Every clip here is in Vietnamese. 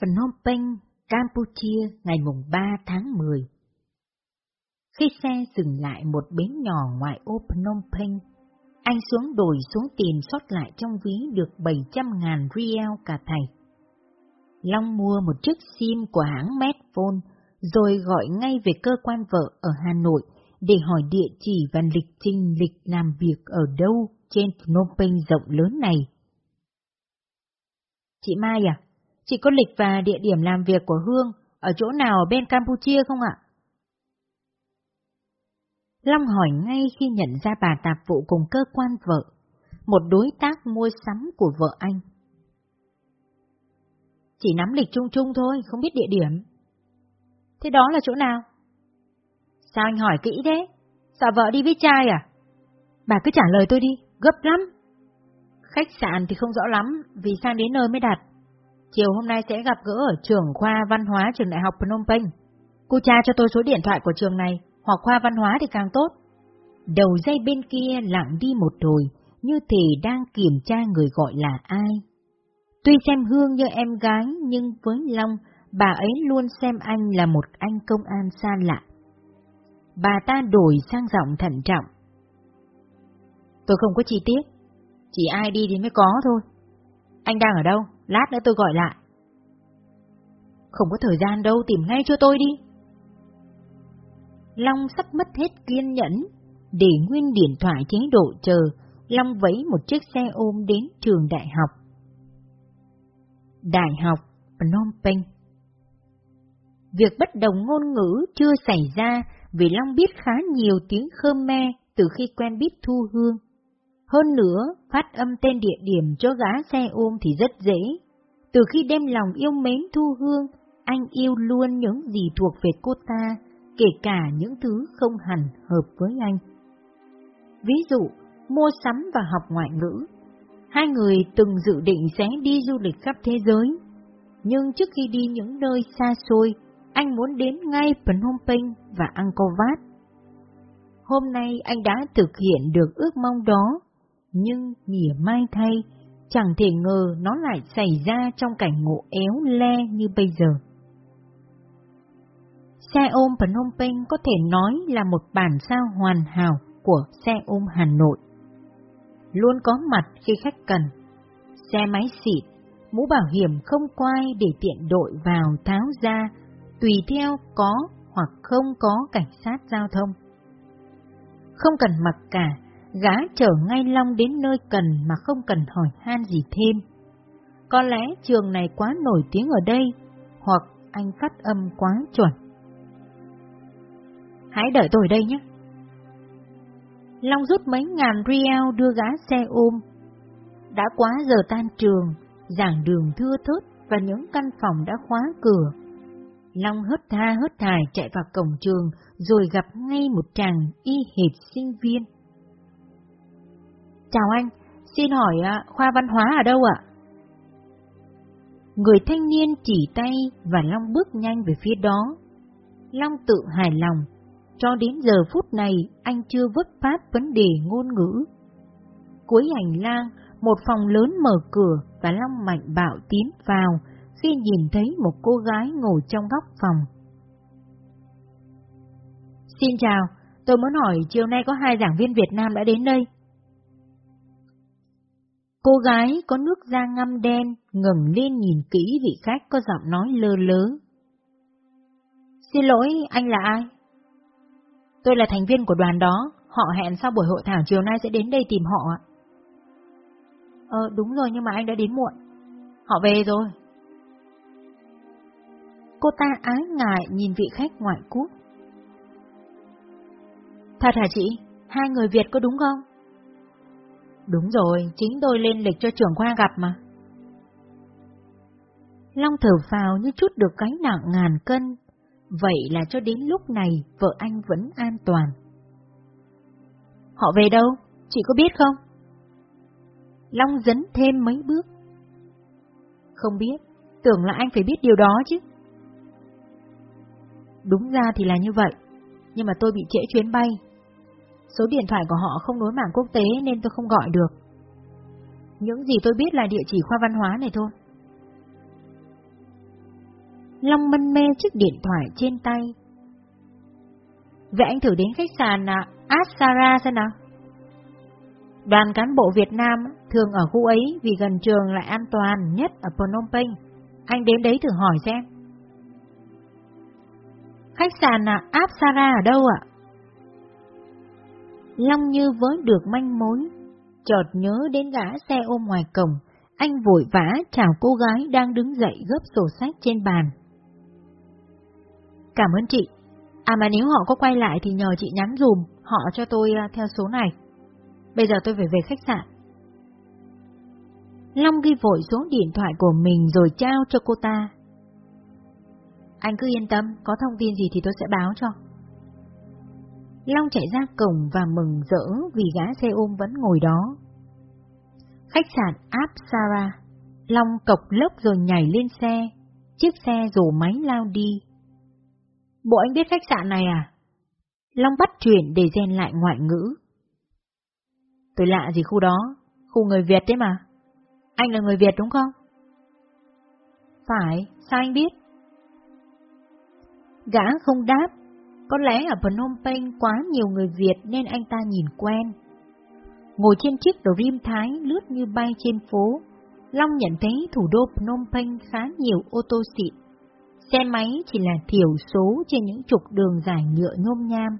Phnom Penh, Campuchia ngày mùng 3 tháng 10. Khi xe dừng lại một bến nhỏ ngoài ô Phnom Penh, anh xuống đồi xuống tiền sót lại trong ví được 700.000 riel cả thầy. Long mua một chiếc SIM của hãng Medphone, rồi gọi ngay về cơ quan vợ ở Hà Nội để hỏi địa chỉ và lịch trình lịch làm việc ở đâu trên Phnom Penh rộng lớn này. Chị Mai à, chị có lịch và địa điểm làm việc của Hương ở chỗ nào ở bên Campuchia không ạ? Long hỏi ngay khi nhận ra bà tạp vụ cùng cơ quan vợ, một đối tác mua sắm của vợ anh. Chỉ nắm lịch chung chung thôi, không biết địa điểm. Thế đó là chỗ nào? Sao anh hỏi kỹ thế? Sợ vợ đi với trai à? Bà cứ trả lời tôi đi, gấp lắm. Khách sạn thì không rõ lắm, vì sang đến nơi mới đặt. Chiều hôm nay sẽ gặp gỡ ở trường khoa văn hóa trường đại học Phnom Penh. Cô cha cho tôi số điện thoại của trường này, hoặc khoa văn hóa thì càng tốt. Đầu dây bên kia lặng đi một hồi, như thể đang kiểm tra người gọi là ai. Tuy xem Hương như em gái, nhưng với Long, bà ấy luôn xem anh là một anh công an xa lạ. Bà ta đổi sang giọng thận trọng. Tôi không có chi tiết, chỉ ai đi thì mới có thôi. Anh đang ở đâu? Lát nữa tôi gọi lại. Không có thời gian đâu, tìm ngay cho tôi đi. Long sắp mất hết kiên nhẫn, để nguyên điện thoại chế độ chờ, Long vẫy một chiếc xe ôm đến trường đại học. Đại học Phnom Penh Việc bất đồng ngôn ngữ chưa xảy ra vì Long biết khá nhiều tiếng Khmer từ khi quen biết Thu Hương. Hơn nữa, phát âm tên địa điểm cho gã xe ôm thì rất dễ. Từ khi đem lòng yêu mến Thu Hương, anh yêu luôn những gì thuộc về cô ta, kể cả những thứ không hẳn hợp với anh. Ví dụ, mua sắm và học ngoại ngữ. Hai người từng dự định sẽ đi du lịch khắp thế giới, nhưng trước khi đi những nơi xa xôi, anh muốn đến ngay Phnom Penh và Angkor Wat. Hôm nay anh đã thực hiện được ước mong đó, nhưng mỉa mai thay, chẳng thể ngờ nó lại xảy ra trong cảnh ngộ éo le như bây giờ. Xe ôm Phnom Penh có thể nói là một bản sao hoàn hảo của xe ôm Hà Nội. Luôn có mặt khi khách cần. Xe máy xịn, mũ bảo hiểm không quay để tiện đội vào tháo ra, tùy theo có hoặc không có cảnh sát giao thông. Không cần mặc cả, gã chở ngay Long đến nơi cần mà không cần hỏi han gì thêm. Có lẽ trường này quá nổi tiếng ở đây, hoặc anh phát âm quá chuẩn. Hãy đợi tôi đây nhé. Long rút mấy ngàn riel đưa gã xe ôm. Đã quá giờ tan trường, giảng đường thưa thớt và những căn phòng đã khóa cửa. Long hớt tha hớt thải chạy vào cổng trường rồi gặp ngay một chàng y hệt sinh viên. Chào anh, xin hỏi à, khoa văn hóa ở đâu ạ? Người thanh niên chỉ tay và Long bước nhanh về phía đó. Long tự hài lòng, cho đến giờ phút này anh chưa vấp pháp vấn đề ngôn ngữ. Cuối hành lang, một phòng lớn mở cửa và Long mạnh bạo tiến vào khi nhìn thấy một cô gái ngồi trong góc phòng. Xin chào, tôi muốn hỏi chiều nay có hai giảng viên Việt Nam đã đến đây. Cô gái có nước da ngăm đen, ngẩng lên nhìn kỹ vị khách có giọng nói lơ lớ. Xin lỗi, anh là ai? Tôi là thành viên của đoàn đó, họ hẹn sau buổi hội thảo chiều nay sẽ đến đây tìm họ ạ. Ờ, đúng rồi nhưng mà anh đã đến muộn. Họ về rồi. Cô ta ái ngại nhìn vị khách ngoại quốc. Thật hả chị? Hai người Việt có đúng không? Đúng rồi, chính tôi lên lịch cho trưởng khoa gặp mà. Long thở vào như chút được gánh nặng ngàn cân, vậy là cho đến lúc này vợ anh vẫn an toàn. Họ về đâu? Chị có biết không? Long dấn thêm mấy bước. Không biết, tưởng là anh phải biết điều đó chứ. Đúng ra thì là như vậy, nhưng mà tôi bị trễ chuyến bay, Số điện thoại của họ không nối mạng quốc tế nên tôi không gọi được. Những gì tôi biết là địa chỉ khoa văn hóa này thôi. Long mân mê chiếc điện thoại trên tay. Vậy anh thử đến khách sạn à, Asara xem nào. Đoàn cán bộ Việt Nam thường ở khu ấy vì gần trường lại an toàn nhất ở Phnom Penh. Anh đến đấy thử hỏi xem. Khách sạn à, Apsara ở đâu ạ? Long như với được manh mối, chợt nhớ đến gã xe ôm ngoài cổng, anh vội vã chào cô gái đang đứng dậy gấp sổ sách trên bàn. Cảm ơn chị. À mà nếu họ có quay lại thì nhờ chị nhắn dùm, họ cho tôi à, theo số này. Bây giờ tôi phải về khách sạn. Long ghi vội số điện thoại của mình rồi trao cho cô ta. Anh cứ yên tâm, có thông tin gì thì tôi sẽ báo cho. Long chạy ra cổng và mừng rỡ vì gã xe ôm vẫn ngồi đó. Khách sạn Apsara, Long cộc lốc rồi nhảy lên xe, chiếc xe rổ máy lao đi. Bộ anh biết khách sạn này à? Long bắt chuyện để rèn lại ngoại ngữ. Tôi lạ gì khu đó, khu người Việt đấy mà. Anh là người Việt đúng không? Phải, sao anh biết? Gã không đáp, có lẽ ở Phnom Penh quá nhiều người Việt nên anh ta nhìn quen. Ngồi trên chiếc Dream Thái lướt như bay trên phố, Long nhận thấy thủ đô Phnom Penh khá nhiều ô tô xịn. Xe máy chỉ là thiểu số trên những trục đường dài nhựa nhôm nham.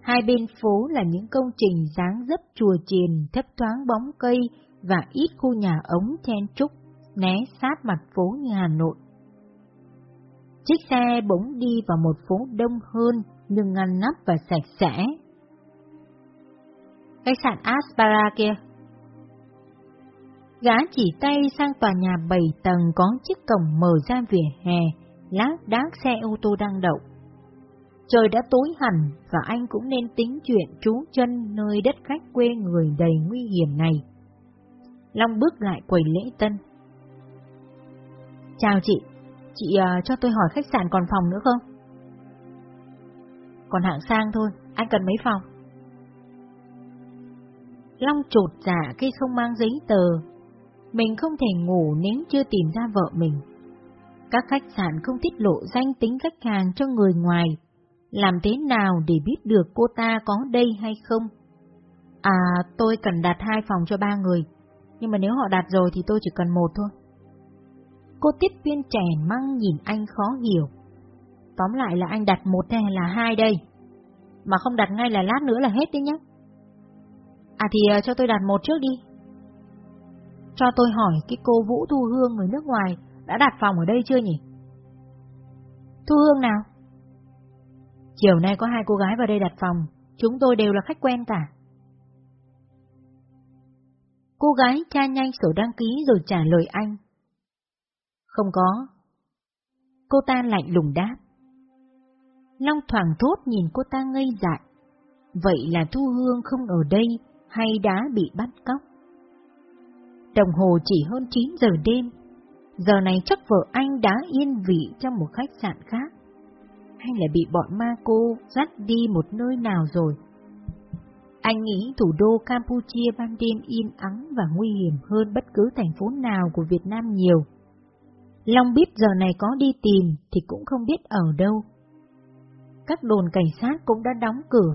Hai bên phố là những công trình dáng dấp chùa chiền thấp thoáng bóng cây và ít khu nhà ống chen trúc, né sát mặt phố như Hà Nội. Chiếc xe bỗng đi vào một phố đông hơn nhưng ngăn nắp và sạch sẽ. Khách sạn Aspara kia. Gã chỉ tay sang tòa nhà 7 tầng có chiếc cổng mở ra vỉa hè, lác đác xe ô tô đang đậu. Trời đã tối hẳn và anh cũng nên tính chuyện trú chân nơi đất khách quê người đầy nguy hiểm này. Long bước lại quầy lễ tân. Chào chị, chị uh, cho tôi hỏi khách sạn còn phòng nữa không? Còn hạng sang thôi, anh cần mấy phòng? Long trột giả dạ khi không mang giấy tờ. Mình không thể ngủ nếu chưa tìm ra vợ mình. Các khách sạn không tiết lộ danh tính khách hàng cho người ngoài. Làm thế nào để biết được cô ta có đây hay không? À, tôi cần đặt hai phòng cho ba người, nhưng mà nếu họ đặt rồi thì tôi chỉ cần một thôi. Cô tiếp viên trẻ măng nhìn anh khó hiểu. Tóm lại là anh đặt một hay là hai đây? Mà không đặt ngay là lát nữa là hết đấy nhé. À thì ờ, cho tôi đặt một trước đi. Cho tôi hỏi cái cô Vũ Thu Hương người nước ngoài đã đặt phòng ở đây chưa nhỉ? Thu Hương nào? Chiều nay có hai cô gái vào đây đặt phòng, chúng tôi đều là khách quen cả. Cô gái tra nhanh sổ đăng ký rồi trả lời anh. Không có. Cô ta lạnh lùng đáp. Long thoảng thốt nhìn cô ta ngây dại. Vậy là Thu Hương không ở đây hay đã bị bắt cóc? Đồng hồ chỉ hơn 9 giờ đêm. Giờ này chắc vợ anh đã yên vị trong một khách sạn khác. Hay là bị bọn ma cô dắt đi một nơi nào rồi? Anh nghĩ thủ đô Campuchia ban đêm yên ắng và nguy hiểm hơn bất cứ thành phố nào của Việt Nam nhiều. Long biết giờ này có đi tìm thì cũng không biết ở đâu. Các đồn cảnh sát cũng đã đóng cửa.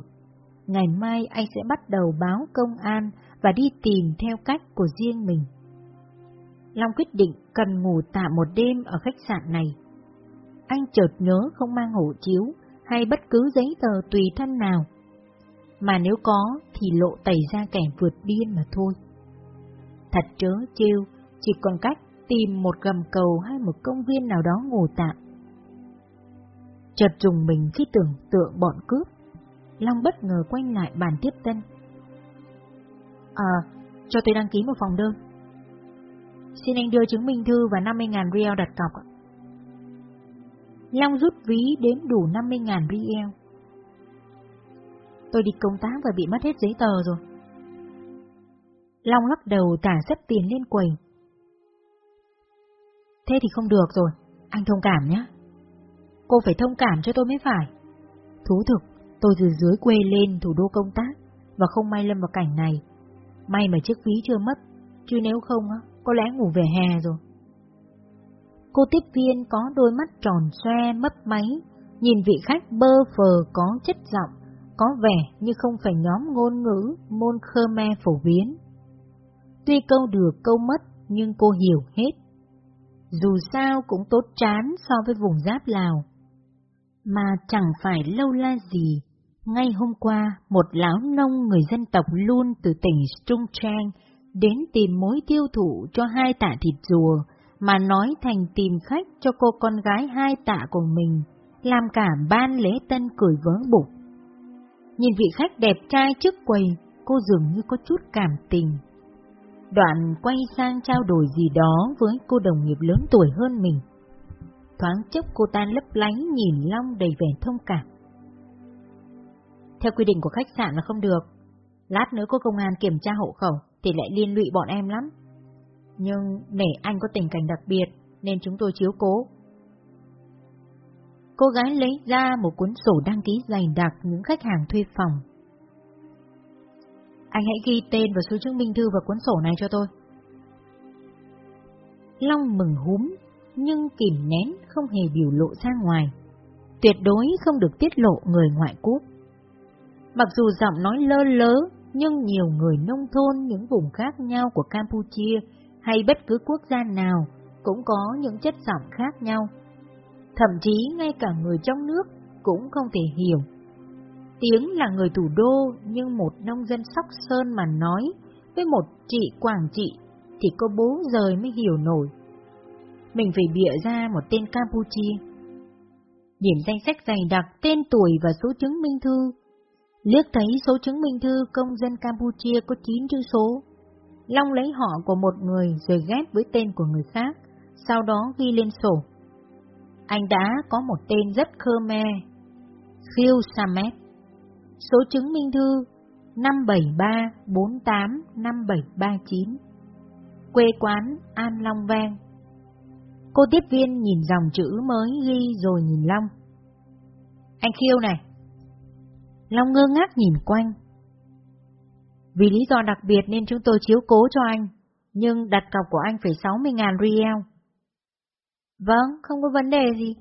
Ngày mai anh sẽ bắt đầu báo công an và đi tìm theo cách của riêng mình. Long quyết định cần ngủ tạm một đêm ở khách sạn này. Anh chợt nhớ không mang hộ chiếu hay bất cứ giấy tờ tùy thân nào. Mà nếu có thì lộ tẩy ra kẻ vượt biên mà thôi. Thật trớ trêu, chỉ còn cách tìm một gầm cầu hay một công viên nào đó ngủ tạm. Chợt dùng mình khi tưởng tượng bọn cướp, Long bất ngờ quay lại bàn tiếp tân. À, cho tôi đăng ký một phòng đơn. Xin anh đưa chứng minh thư và 50.000 riel đặt cọc ạ. Long rút ví đến đủ 50.000 riel. Tôi đi công tác và bị mất hết giấy tờ rồi. Long lắc đầu tả sắp tiền lên quầy. Thế thì không được rồi, anh thông cảm nhé. Cô phải thông cảm cho tôi mới phải. Thú thực, tôi từ dưới quê lên thủ đô công tác và không may lâm vào cảnh này. May mà chiếc ví chưa mất, chứ nếu không có lẽ ngủ về hè rồi. Cô tiếp viên có đôi mắt tròn xoe mấp máy, nhìn vị khách bơ phờ có chất giọng, có vẻ như không phải nhóm ngôn ngữ môn Khmer phổ biến. Tuy câu được câu mất nhưng cô hiểu hết. Dù sao cũng tốt chán so với vùng giáp Lào. Mà chẳng phải lâu la gì, ngay hôm qua một lão nông người dân tộc luôn từ tỉnh Trung Trang đến tìm mối tiêu thụ cho hai tạ thịt rùa, mà nói thành tìm khách cho cô con gái hai tạ của mình, làm cả ban lễ tân cười vớ bụng. Nhìn vị khách đẹp trai trước quầy, cô dường như có chút cảm tình. Đoạn quay sang trao đổi gì đó với cô đồng nghiệp lớn tuổi hơn mình. Thoáng chốc cô ta lấp lánh nhìn Long đầy vẻ thông cảm. Theo quy định của khách sạn là không được. Lát nữa có công an kiểm tra hộ khẩu thì lại liên lụy bọn em lắm. Nhưng nể anh có tình cảnh đặc biệt nên chúng tôi chiếu cố. Cô gái lấy ra một cuốn sổ đăng ký dày đặc những khách hàng thuê phòng. Anh hãy ghi tên và số chứng minh thư vào cuốn sổ này cho tôi. Long mừng húm, nhưng kìm nén không hề biểu lộ ra ngoài. Tuyệt đối không được tiết lộ người ngoại quốc. Mặc dù giọng nói lơ lớ, nhưng nhiều người nông thôn những vùng khác nhau của Campuchia hay bất cứ quốc gia nào cũng có những chất giọng khác nhau. Thậm chí ngay cả người trong nước cũng không thể hiểu. Tiếng là người thủ đô nhưng một nông dân Sóc Sơn mà nói với một chị Quảng Trị thì có bố rời mới hiểu nổi. Mình phải bịa ra một tên Campuchia. Điểm danh sách dày đặc tên tuổi và số chứng minh thư Liếc thấy số chứng minh thư công dân Campuchia có 9 chữ số. Long lấy họ của một người rồi ghép với tên của người khác, sau đó ghi lên sổ. Anh đã có một tên rất Khmer, Khiêu Samet. Số chứng minh thư 573485739. Quê quán An Long Vang. Cô tiếp viên nhìn dòng chữ mới ghi rồi nhìn Long. Anh Khiêu này, Long ngơ ngác nhìn quanh. Vì lý do đặc biệt nên chúng tôi chiếu cố cho anh, nhưng đặt cọc của anh phải 60.000 riel. Vâng, không có vấn đề gì.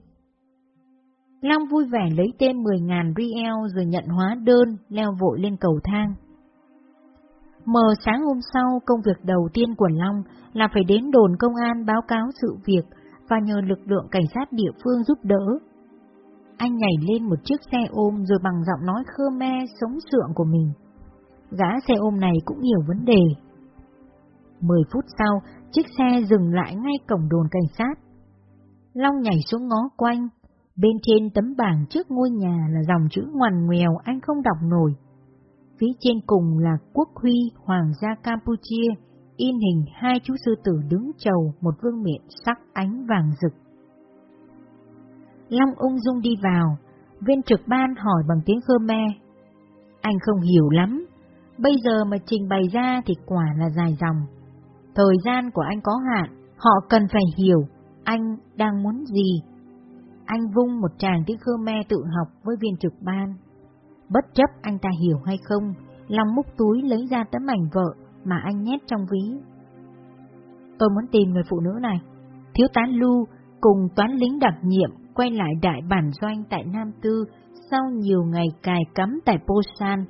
Long vui vẻ lấy tên 10.000 riel rồi nhận hóa đơn, leo vội lên cầu thang. Mờ sáng hôm sau, công việc đầu tiên của Long là phải đến đồn công an báo cáo sự việc và nhờ lực lượng cảnh sát địa phương giúp đỡ anh nhảy lên một chiếc xe ôm rồi bằng giọng nói Khmer sống sượng của mình. Gã xe ôm này cũng nhiều vấn đề. Mười phút sau, chiếc xe dừng lại ngay cổng đồn cảnh sát. Long nhảy xuống ngó quanh, bên trên tấm bảng trước ngôi nhà là dòng chữ ngoằn nghèo anh không đọc nổi. Phía trên cùng là quốc huy Hoàng gia Campuchia, in hình hai chú sư tử đứng chầu một vương miện sắc ánh vàng rực. Long ung dung đi vào, viên trực ban hỏi bằng tiếng Khmer. Anh không hiểu lắm, bây giờ mà trình bày ra thì quả là dài dòng. Thời gian của anh có hạn, họ cần phải hiểu anh đang muốn gì. Anh vung một tràng tiếng Khmer tự học với viên trực ban. Bất chấp anh ta hiểu hay không, Long múc túi lấy ra tấm ảnh vợ mà anh nhét trong ví. Tôi muốn tìm người phụ nữ này. Thiếu tá Lu cùng toán lính đặc nhiệm quay lại đại bản doanh tại Nam Tư sau nhiều ngày cài cắm tại Posan.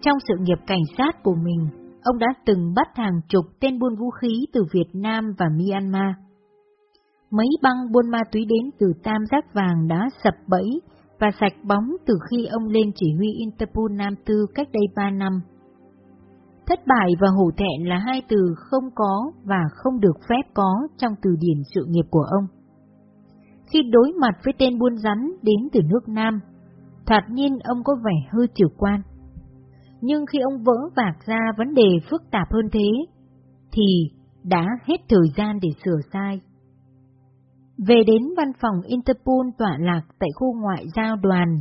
Trong sự nghiệp cảnh sát của mình, ông đã từng bắt hàng chục tên buôn vũ khí từ Việt Nam và Myanmar. Mấy băng buôn ma túy đến từ Tam Giác Vàng đã sập bẫy và sạch bóng từ khi ông lên chỉ huy Interpol Nam Tư cách đây ba năm. Thất bại và hổ thẹn là hai từ không có và không được phép có trong từ điển sự nghiệp của ông khi đối mặt với tên buôn rắn đến từ nước Nam. Thoạt nhiên ông có vẻ hơi chủ quan. Nhưng khi ông vỡ vạc ra vấn đề phức tạp hơn thế, thì đã hết thời gian để sửa sai. Về đến văn phòng Interpol tọa lạc tại khu ngoại giao đoàn,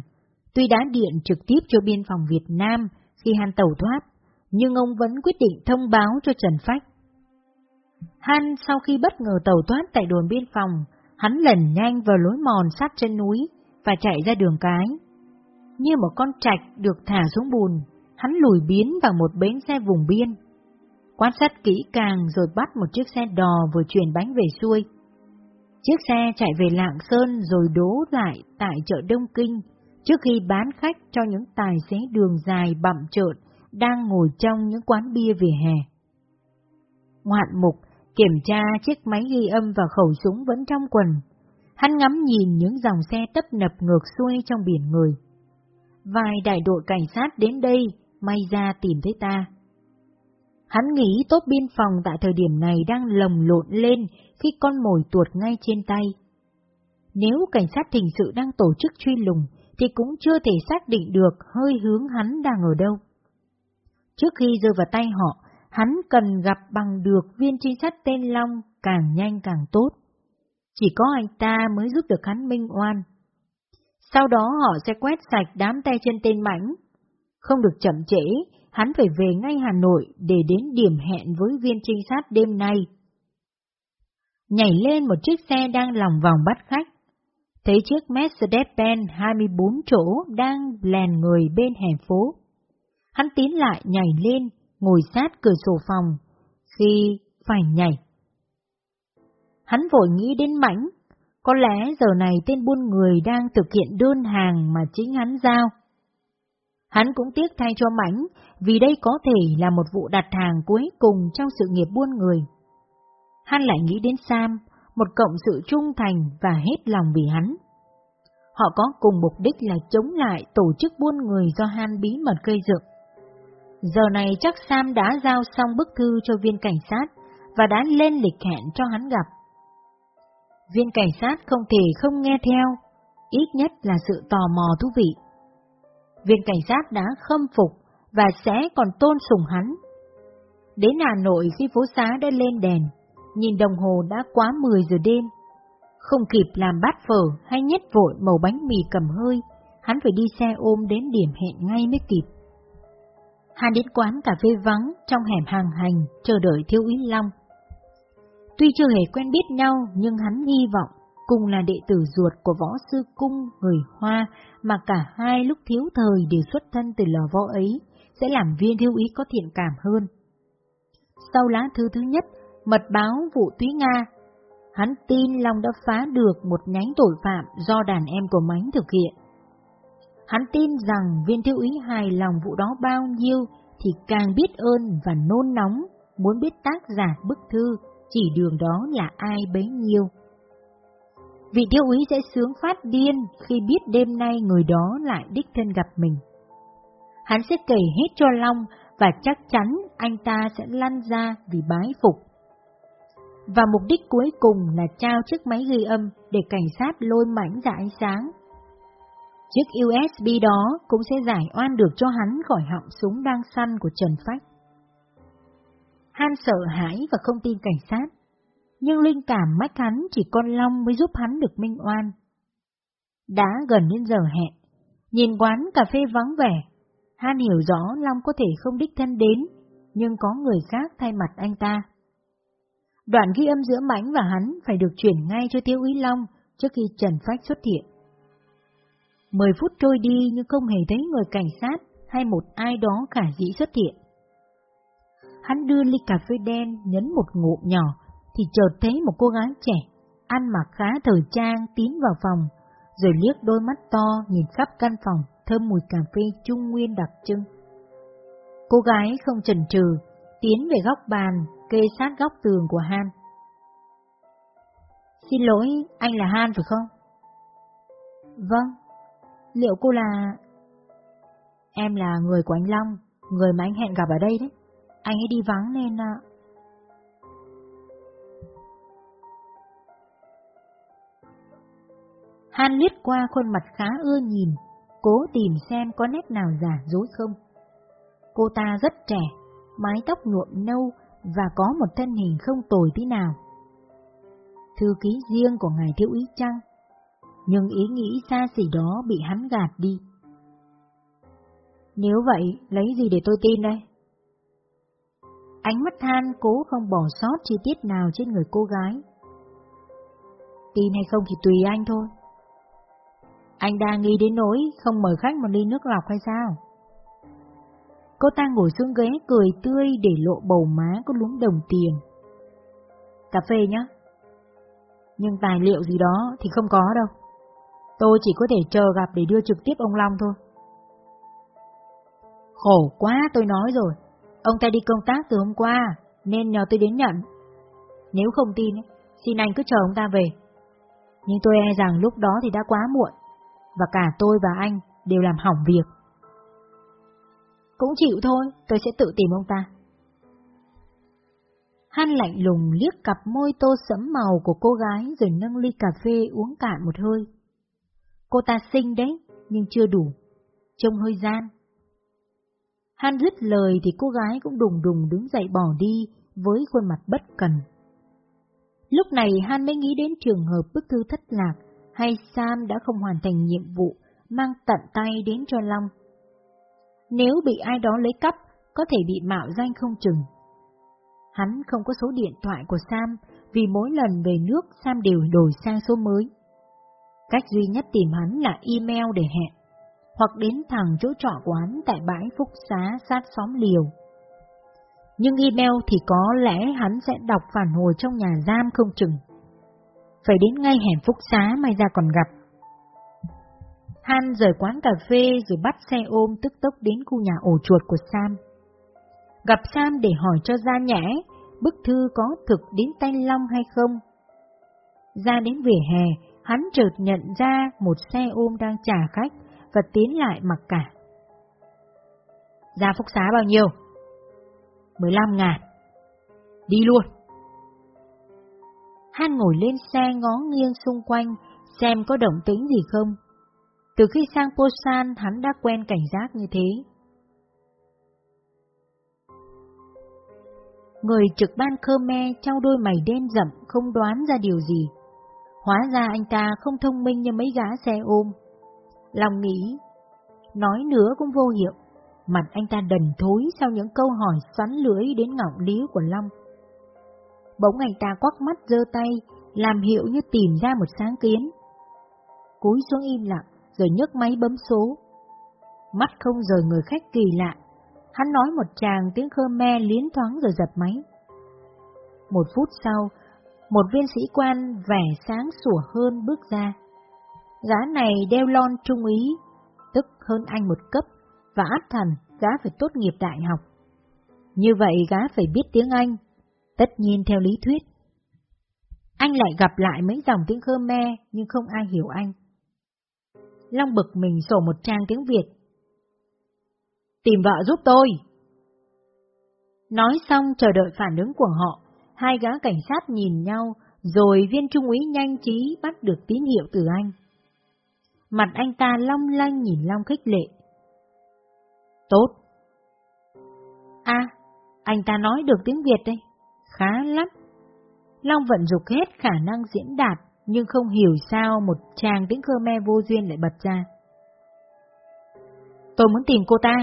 tuy đã điện trực tiếp cho biên phòng Việt Nam khi Han tẩu thoát, nhưng ông vẫn quyết định thông báo cho Trần Phách. Han sau khi bất ngờ tẩu thoát tại đồn biên phòng, Hắn lẩn nhanh vào lối mòn sát chân núi và chạy ra đường cái. Như một con trạch được thả xuống bùn, hắn lùi biến vào một bến xe vùng biên. Quan sát kỹ càng rồi bắt một chiếc xe đò vừa chuyển bánh về xuôi. Chiếc xe chạy về Lạng Sơn rồi đố lại tại chợ Đông Kinh, trước khi bán khách cho những tài xế đường dài bậm trợn đang ngồi trong những quán bia vỉa hè. Ngoạn mục kiểm tra chiếc máy ghi âm và khẩu súng vẫn trong quần. Hắn ngắm nhìn những dòng xe tấp nập ngược xuôi trong biển người. Vài đại đội cảnh sát đến đây, may ra tìm thấy ta. Hắn nghĩ tốt biên phòng tại thời điểm này đang lồng lộn lên khi con mồi tuột ngay trên tay. Nếu cảnh sát hình sự đang tổ chức truy lùng, thì cũng chưa thể xác định được hơi hướng hắn đang ở đâu. Trước khi rơi vào tay họ, hắn cần gặp bằng được viên trinh sát tên Long càng nhanh càng tốt. Chỉ có anh ta mới giúp được hắn minh oan. Sau đó họ sẽ quét sạch đám tay chân tên mảnh. Không được chậm trễ, hắn phải về ngay Hà Nội để đến điểm hẹn với viên trinh sát đêm nay. Nhảy lên một chiếc xe đang lòng vòng bắt khách, thấy chiếc Mercedes-Benz 24 chỗ đang lèn người bên hè phố. Hắn tiến lại nhảy lên, ngồi sát cửa sổ phòng, khi phải nhảy. Hắn vội nghĩ đến mảnh, có lẽ giờ này tên buôn người đang thực hiện đơn hàng mà chính hắn giao. Hắn cũng tiếc thay cho mảnh, vì đây có thể là một vụ đặt hàng cuối cùng trong sự nghiệp buôn người. Hắn lại nghĩ đến Sam, một cộng sự trung thành và hết lòng vì hắn. Họ có cùng mục đích là chống lại tổ chức buôn người do Han bí mật gây dựng. Giờ này chắc Sam đã giao xong bức thư cho viên cảnh sát và đã lên lịch hẹn cho hắn gặp. Viên cảnh sát không thể không nghe theo, ít nhất là sự tò mò thú vị. Viên cảnh sát đã khâm phục và sẽ còn tôn sùng hắn. Đến Hà Nội khi phố xá đã lên đèn, nhìn đồng hồ đã quá 10 giờ đêm. Không kịp làm bát phở hay nhét vội màu bánh mì cầm hơi, hắn phải đi xe ôm đến điểm hẹn ngay mới kịp. Hắn đến quán cà phê vắng trong hẻm hàng hành chờ đợi Thiếu úy Long. Tuy chưa hề quen biết nhau nhưng hắn hy vọng cùng là đệ tử ruột của võ sư cung người Hoa mà cả hai lúc thiếu thời đều xuất thân từ lò võ ấy sẽ làm viên thiếu úy có thiện cảm hơn. Sau lá thư thứ nhất, mật báo vụ Túy Nga, hắn tin Long đã phá được một nhánh tội phạm do đàn em của Mánh thực hiện. Hắn tin rằng viên thiếu úy hài lòng vụ đó bao nhiêu thì càng biết ơn và nôn nóng, muốn biết tác giả bức thư, chỉ đường đó là ai bấy nhiêu. Vị thiếu úy sẽ sướng phát điên khi biết đêm nay người đó lại đích thân gặp mình. Hắn sẽ kể hết cho Long và chắc chắn anh ta sẽ lăn ra vì bái phục. Và mục đích cuối cùng là trao chiếc máy ghi âm để cảnh sát lôi mảnh ra ánh sáng. Chiếc USB đó cũng sẽ giải oan được cho hắn khỏi họng súng đang săn của Trần Phách. Han sợ hãi và không tin cảnh sát, nhưng linh cảm mách hắn chỉ con Long mới giúp hắn được minh oan. Đã gần đến giờ hẹn, nhìn quán cà phê vắng vẻ, Han hiểu rõ Long có thể không đích thân đến, nhưng có người khác thay mặt anh ta. Đoạn ghi âm giữa Mãnh và hắn phải được chuyển ngay cho Tiêu Ý Long trước khi Trần Phách xuất hiện. Mười phút trôi đi nhưng không hề thấy người cảnh sát hay một ai đó khả dĩ xuất hiện. Hắn đưa ly cà phê đen nhấn một ngụm nhỏ thì chợt thấy một cô gái trẻ, ăn mặc khá thời trang tiến vào phòng, rồi liếc đôi mắt to nhìn khắp căn phòng thơm mùi cà phê trung nguyên đặc trưng. Cô gái không chần chừ, tiến về góc bàn, kê sát góc tường của Han. Xin lỗi, anh là Han phải không? Vâng, liệu cô là... Em là người của anh Long, người mà anh hẹn gặp ở đây đấy. Anh ấy đi vắng nên... À... Han liếc qua khuôn mặt khá ưa nhìn, cố tìm xem có nét nào giả dối không. Cô ta rất trẻ, mái tóc nhuộm nâu và có một thân hình không tồi tí nào. Thư ký riêng của ngài thiếu ý chăng? Nhưng ý nghĩ xa xỉ đó bị hắn gạt đi. Nếu vậy, lấy gì để tôi tin đây? Ánh mắt than cố không bỏ sót chi tiết nào trên người cô gái. Tin hay không thì tùy anh thôi. Anh đang nghĩ đến nỗi không mời khách một ly nước lọc hay sao? Cô ta ngồi xuống ghế cười tươi để lộ bầu má có lúng đồng tiền. Cà phê nhá. Nhưng tài liệu gì đó thì không có đâu. Tôi chỉ có thể chờ gặp để đưa trực tiếp ông Long thôi. Khổ quá tôi nói rồi, ông ta đi công tác từ hôm qua, nên nhờ tôi đến nhận. Nếu không tin, xin anh cứ chờ ông ta về. Nhưng tôi e rằng lúc đó thì đã quá muộn, và cả tôi và anh đều làm hỏng việc. Cũng chịu thôi, tôi sẽ tự tìm ông ta. Han lạnh lùng liếc cặp môi tô sẫm màu của cô gái rồi nâng ly cà phê uống cạn một hơi. Cô ta xinh đấy, nhưng chưa đủ, trông hơi gian. Han dứt lời thì cô gái cũng đùng đùng đứng dậy bỏ đi với khuôn mặt bất cần. Lúc này Han mới nghĩ đến trường hợp bức thư thất lạc hay Sam đã không hoàn thành nhiệm vụ mang tận tay đến cho Long. Nếu bị ai đó lấy cắp, có thể bị mạo danh không chừng. Hắn không có số điện thoại của Sam vì mỗi lần về nước Sam đều đổi sang số mới. Cách duy nhất tìm hắn là email để hẹn, hoặc đến thẳng chỗ trọ của hắn tại bãi phúc xá sát xóm liều. Nhưng email thì có lẽ hắn sẽ đọc phản hồi trong nhà giam không chừng. Phải đến ngay hẻm phúc xá may ra còn gặp. Han rời quán cà phê rồi bắt xe ôm tức tốc đến khu nhà ổ chuột của Sam. Gặp Sam để hỏi cho ra nhẽ, bức thư có thực đến tay Long hay không? Ra đến vỉa hè, hắn chợt nhận ra một xe ôm đang trả khách và tiến lại mặc cả. Ra phúc xá bao nhiêu? 15 ngàn. Đi luôn. Han ngồi lên xe ngó nghiêng xung quanh, xem có động tĩnh gì không. Từ khi sang Posan, hắn đã quen cảnh giác như thế. Người trực ban Khmer trao đôi mày đen rậm không đoán ra điều gì. Hóa ra anh ta không thông minh như mấy gã xe ôm. Lòng nghĩ, nói nữa cũng vô hiệu, mặt anh ta đần thối sau những câu hỏi xoắn lưỡi đến ngọng líu của Long. Bỗng anh ta quắc mắt giơ tay, làm hiệu như tìm ra một sáng kiến. Cúi xuống im lặng, rồi nhấc máy bấm số. Mắt không rời người khách kỳ lạ, hắn nói một tràng tiếng Khmer liến thoáng rồi giật máy. Một phút sau, một viên sĩ quan vẻ sáng sủa hơn bước ra. Giá này đeo lon trung úy, tức hơn anh một cấp, và áp thần giá phải tốt nghiệp đại học. Như vậy gá phải biết tiếng Anh, tất nhiên theo lý thuyết. Anh lại gặp lại mấy dòng tiếng Khmer nhưng không ai hiểu anh. Long bực mình sổ một trang tiếng Việt. Tìm vợ giúp tôi. Nói xong chờ đợi phản ứng của họ, hai gã cảnh sát nhìn nhau, rồi viên trung úy nhanh trí bắt được tín hiệu từ anh. Mặt anh ta long lanh nhìn Long khích lệ. Tốt. À, anh ta nói được tiếng Việt đây, khá lắm. Long vận dục hết khả năng diễn đạt, nhưng không hiểu sao một chàng tiếng Khmer vô duyên lại bật ra. Tôi muốn tìm cô ta.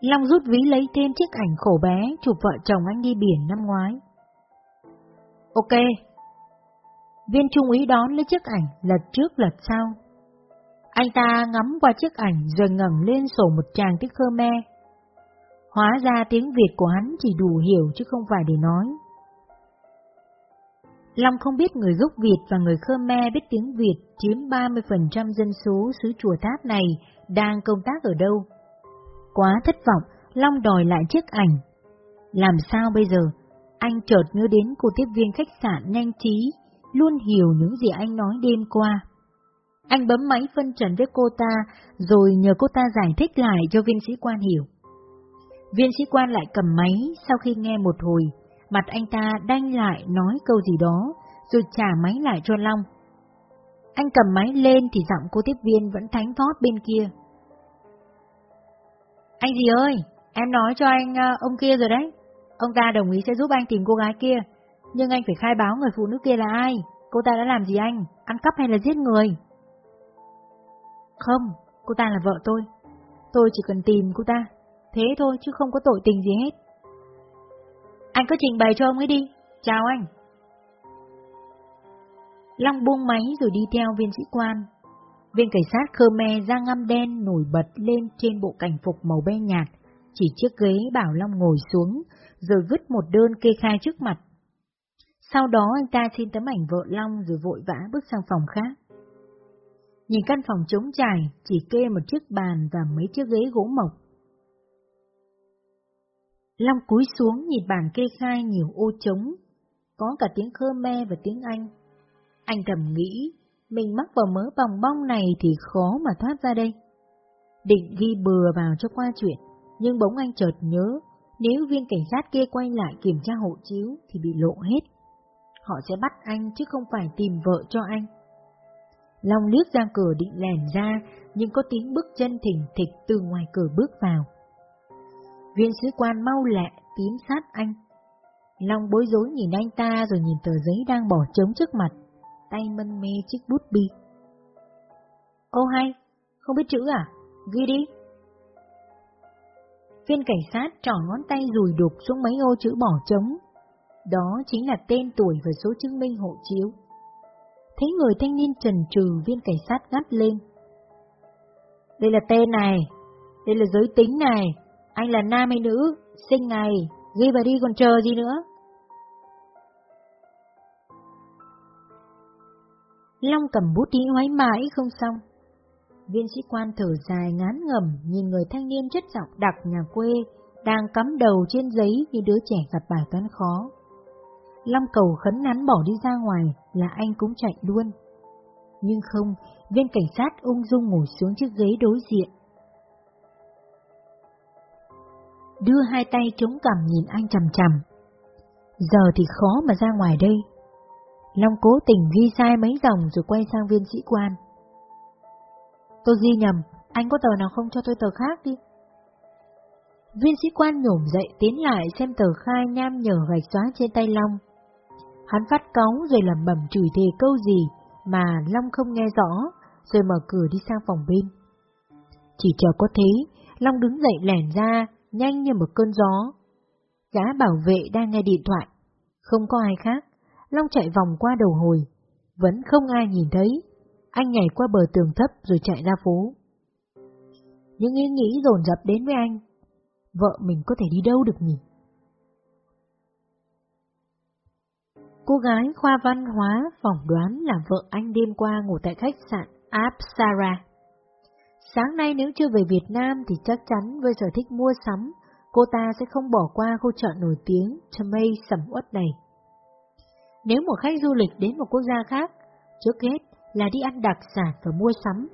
Long rút ví lấy thêm chiếc ảnh khổ bé, chụp vợ chồng anh đi biển năm ngoái. Ok. Viên trung úy đón lấy chiếc ảnh, lật trước, lật sau. Anh ta ngắm qua chiếc ảnh rồi ngẩng lên sổ một chàng tiếng Khmer. Hóa ra tiếng Việt của hắn chỉ đủ hiểu chứ không phải để nói. Long không biết người gốc Việt và người Khmer biết tiếng Việt chiếm 30% dân số xứ chùa tháp này đang công tác ở đâu. Quá thất vọng, Long đòi lại chiếc ảnh. Làm sao bây giờ? Anh chợt nhớ đến cô tiếp viên khách sạn nhanh trí, luôn hiểu những gì anh nói đêm qua. Anh bấm máy phân trần với cô ta, rồi nhờ cô ta giải thích lại cho viên sĩ quan hiểu. Viên sĩ quan lại cầm máy sau khi nghe một hồi, mặt anh ta đanh lại nói câu gì đó, rồi trả máy lại cho Long. Anh cầm máy lên thì giọng cô tiếp viên vẫn thánh thót bên kia. Anh gì ơi, em nói cho anh ờ, ông kia rồi đấy. Ông ta đồng ý sẽ giúp anh tìm cô gái kia, nhưng anh phải khai báo người phụ nữ kia là ai, cô ta đã làm gì anh, ăn cắp hay là giết người. Không, cô ta là vợ tôi. Tôi chỉ cần tìm cô ta, thế thôi chứ không có tội tình gì hết. Anh cứ trình bày cho ông ấy đi, chào anh. Long buông máy rồi đi theo viên sĩ quan. Viên cảnh sát Khmer da ngăm đen nổi bật lên trên bộ cảnh phục màu be nhạt, chỉ chiếc ghế bảo Long ngồi xuống, rồi vứt một đơn kê khai trước mặt. Sau đó anh ta xin tấm ảnh vợ Long rồi vội vã bước sang phòng khác. Nhìn căn phòng trống trải, chỉ kê một chiếc bàn và mấy chiếc ghế gỗ mộc. Long cúi xuống nhìn bàn kê khai nhiều ô trống, có cả tiếng Khmer và tiếng Anh. Anh thầm nghĩ, mình mắc vào mớ bòng bong này thì khó mà thoát ra đây. Định ghi bừa vào cho qua chuyện, nhưng bỗng anh chợt nhớ, nếu viên cảnh sát kia quay lại kiểm tra hộ chiếu thì bị lộ hết. Họ sẽ bắt anh chứ không phải tìm vợ cho anh. Long liếc ra cửa định lèn ra, nhưng có tiếng bước chân thỉnh thịch từ ngoài cửa bước vào. Viên sứ quan mau lẹ, tím sát anh. Long bối rối nhìn anh ta rồi nhìn tờ giấy đang bỏ trống trước mặt, tay mân mê chiếc bút bi. Ô hay, không biết chữ à? Ghi đi. Viên cảnh sát trỏ ngón tay rùi đục xuống mấy ô chữ bỏ trống. Đó chính là tên tuổi và số chứng minh hộ chiếu. Thấy người thanh niên trần trừ viên cảnh sát ngắt lên. Đây là tên này, đây là giới tính này, anh là nam hay nữ, sinh ngày, ghi vào đi còn chờ gì nữa. Long cầm bút đi hoái mãi không xong. Viên sĩ quan thở dài ngán ngầm nhìn người thanh niên chất giọng đặc nhà quê đang cắm đầu trên giấy như đứa trẻ gặp bài toán khó. Long cầu khấn nắn bỏ đi ra ngoài là anh cũng chạy luôn. Nhưng không, viên cảnh sát ung dung ngồi xuống chiếc ghế đối diện. Đưa hai tay chống cằm nhìn anh chầm chầm. Giờ thì khó mà ra ngoài đây. Long cố tình ghi sai mấy dòng rồi quay sang viên sĩ quan. Tôi ghi nhầm, anh có tờ nào không cho tôi tờ khác đi. Viên sĩ quan nhổm dậy tiến lại xem tờ khai nham nhở gạch xóa trên tay Long. Hắn phát cáu rồi lẩm bẩm chửi thề câu gì mà Long không nghe rõ, rồi mở cửa đi sang phòng bên. Chỉ chờ có thế, Long đứng dậy lẻn ra, nhanh như một cơn gió. Gã bảo vệ đang nghe điện thoại, không có ai khác, Long chạy vòng qua đầu hồi, vẫn không ai nhìn thấy, anh nhảy qua bờ tường thấp rồi chạy ra phố. Những ý nghĩ dồn dập đến với anh, vợ mình có thể đi đâu được nhỉ? Cô gái khoa văn hóa phỏng đoán là vợ anh đêm qua ngủ tại khách sạn Apsara. Sáng nay nếu chưa về Việt Nam thì chắc chắn với sở thích mua sắm, cô ta sẽ không bỏ qua khu chợ nổi tiếng Chamay sầm uất này. Nếu một khách du lịch đến một quốc gia khác, trước hết là đi ăn đặc sản và mua sắm.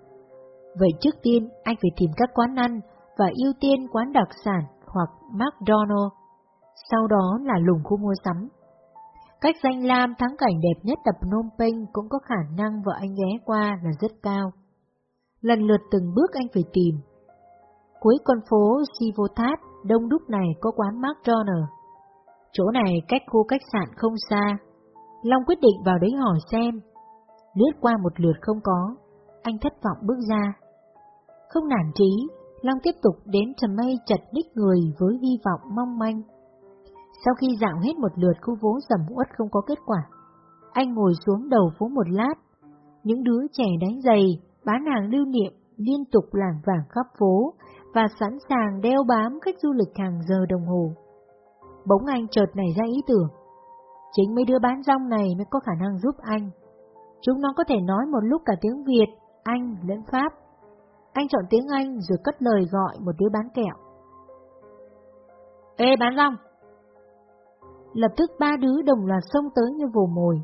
Vậy trước tiên anh phải tìm các quán ăn và ưu tiên quán đặc sản hoặc McDonald's, sau đó là lùng khu mua sắm. Cách danh lam thắng cảnh đẹp nhất tập Phnom Penh cũng có khả năng vợ anh ghé qua là rất cao. Lần lượt từng bước anh phải tìm. Cuối con phố Sivotat, đông đúc này có quán McDonald. Chỗ này cách khu khách sạn không xa. Long quyết định vào đấy hỏi xem. Lướt qua một lượt không có, anh thất vọng bước ra. Không nản trí, Long tiếp tục đến trầm mây chật đích người với hy vọng mong manh. Sau khi dạo hết một lượt khu phố sầm uất không có kết quả, anh ngồi xuống đầu phố một lát. Những đứa trẻ đánh giày, bán hàng lưu niệm liên tục lảng vảng khắp phố và sẵn sàng đeo bám khách du lịch hàng giờ đồng hồ. Bỗng anh chợt nảy ra ý tưởng. Chính mấy đứa bán rong này mới có khả năng giúp anh. Chúng nó có thể nói một lúc cả tiếng Việt, Anh lẫn Pháp. Anh chọn tiếng Anh rồi cất lời gọi một đứa bán kẹo. Ê bán rong, Lập tức ba đứa đồng loạt xông tới như vồ mồi.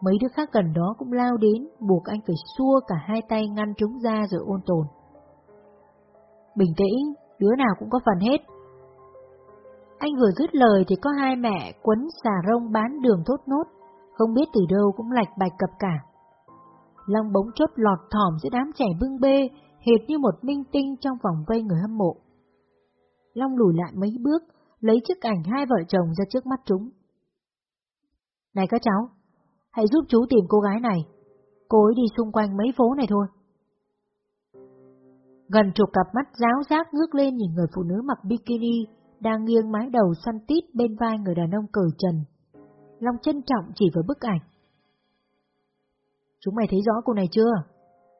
Mấy đứa khác gần đó cũng lao đến, buộc anh phải xua cả hai tay ngăn chúng ra rồi ôn tồn. Bình tĩnh, đứa nào cũng có phần hết. Anh vừa dứt lời thì có hai mẹ quấn xà rông bán đường thốt nốt, không biết từ đâu cũng lạch bạch cập cả. Long bóng chốt lọt thỏm giữa đám trẻ bưng bê, hệt như một minh tinh trong vòng vây người hâm mộ. Long lùi lại mấy bước, lấy chiếc ảnh hai vợ chồng ra trước mắt chúng. Này các cháu, hãy giúp chú tìm cô gái này. Cô ấy đi xung quanh mấy phố này thôi. Gần chục cặp mắt giáo giác ngước lên nhìn người phụ nữ mặc bikini đang nghiêng mái đầu săn tít bên vai người đàn ông cởi trần. Long trân trọng chỉ vào bức ảnh. Chúng mày thấy rõ cô này chưa?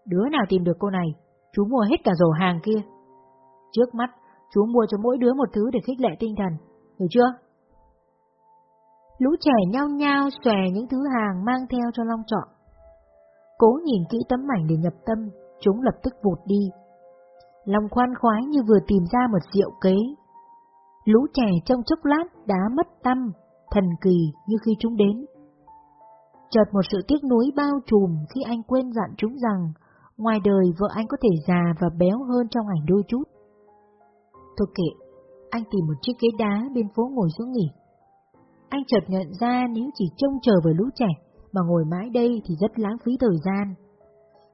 Đứa nào tìm được cô này, chú mua hết cả rổ hàng kia. Trước mắt, chú mua cho mỗi đứa một thứ để khích lệ tinh thần, hiểu chưa? Lũ trẻ nhao nhao xòe những thứ hàng mang theo cho Long chọn. Cố nhìn kỹ tấm ảnh để nhập tâm, chúng lập tức vụt đi. Long khoan khoái như vừa tìm ra một diệu kế. Lũ trẻ trong chốc lát đã mất tâm, thần kỳ như khi chúng đến. Chợt một sự tiếc nuối bao trùm khi anh quên dặn chúng rằng ngoài đời vợ anh có thể già và béo hơn trong ảnh đôi chút. Thôi kệ, anh tìm một chiếc ghế đá bên phố ngồi xuống nghỉ. Anh chợt nhận ra nếu chỉ trông chờ với lũ trẻ mà ngồi mãi đây thì rất lãng phí thời gian.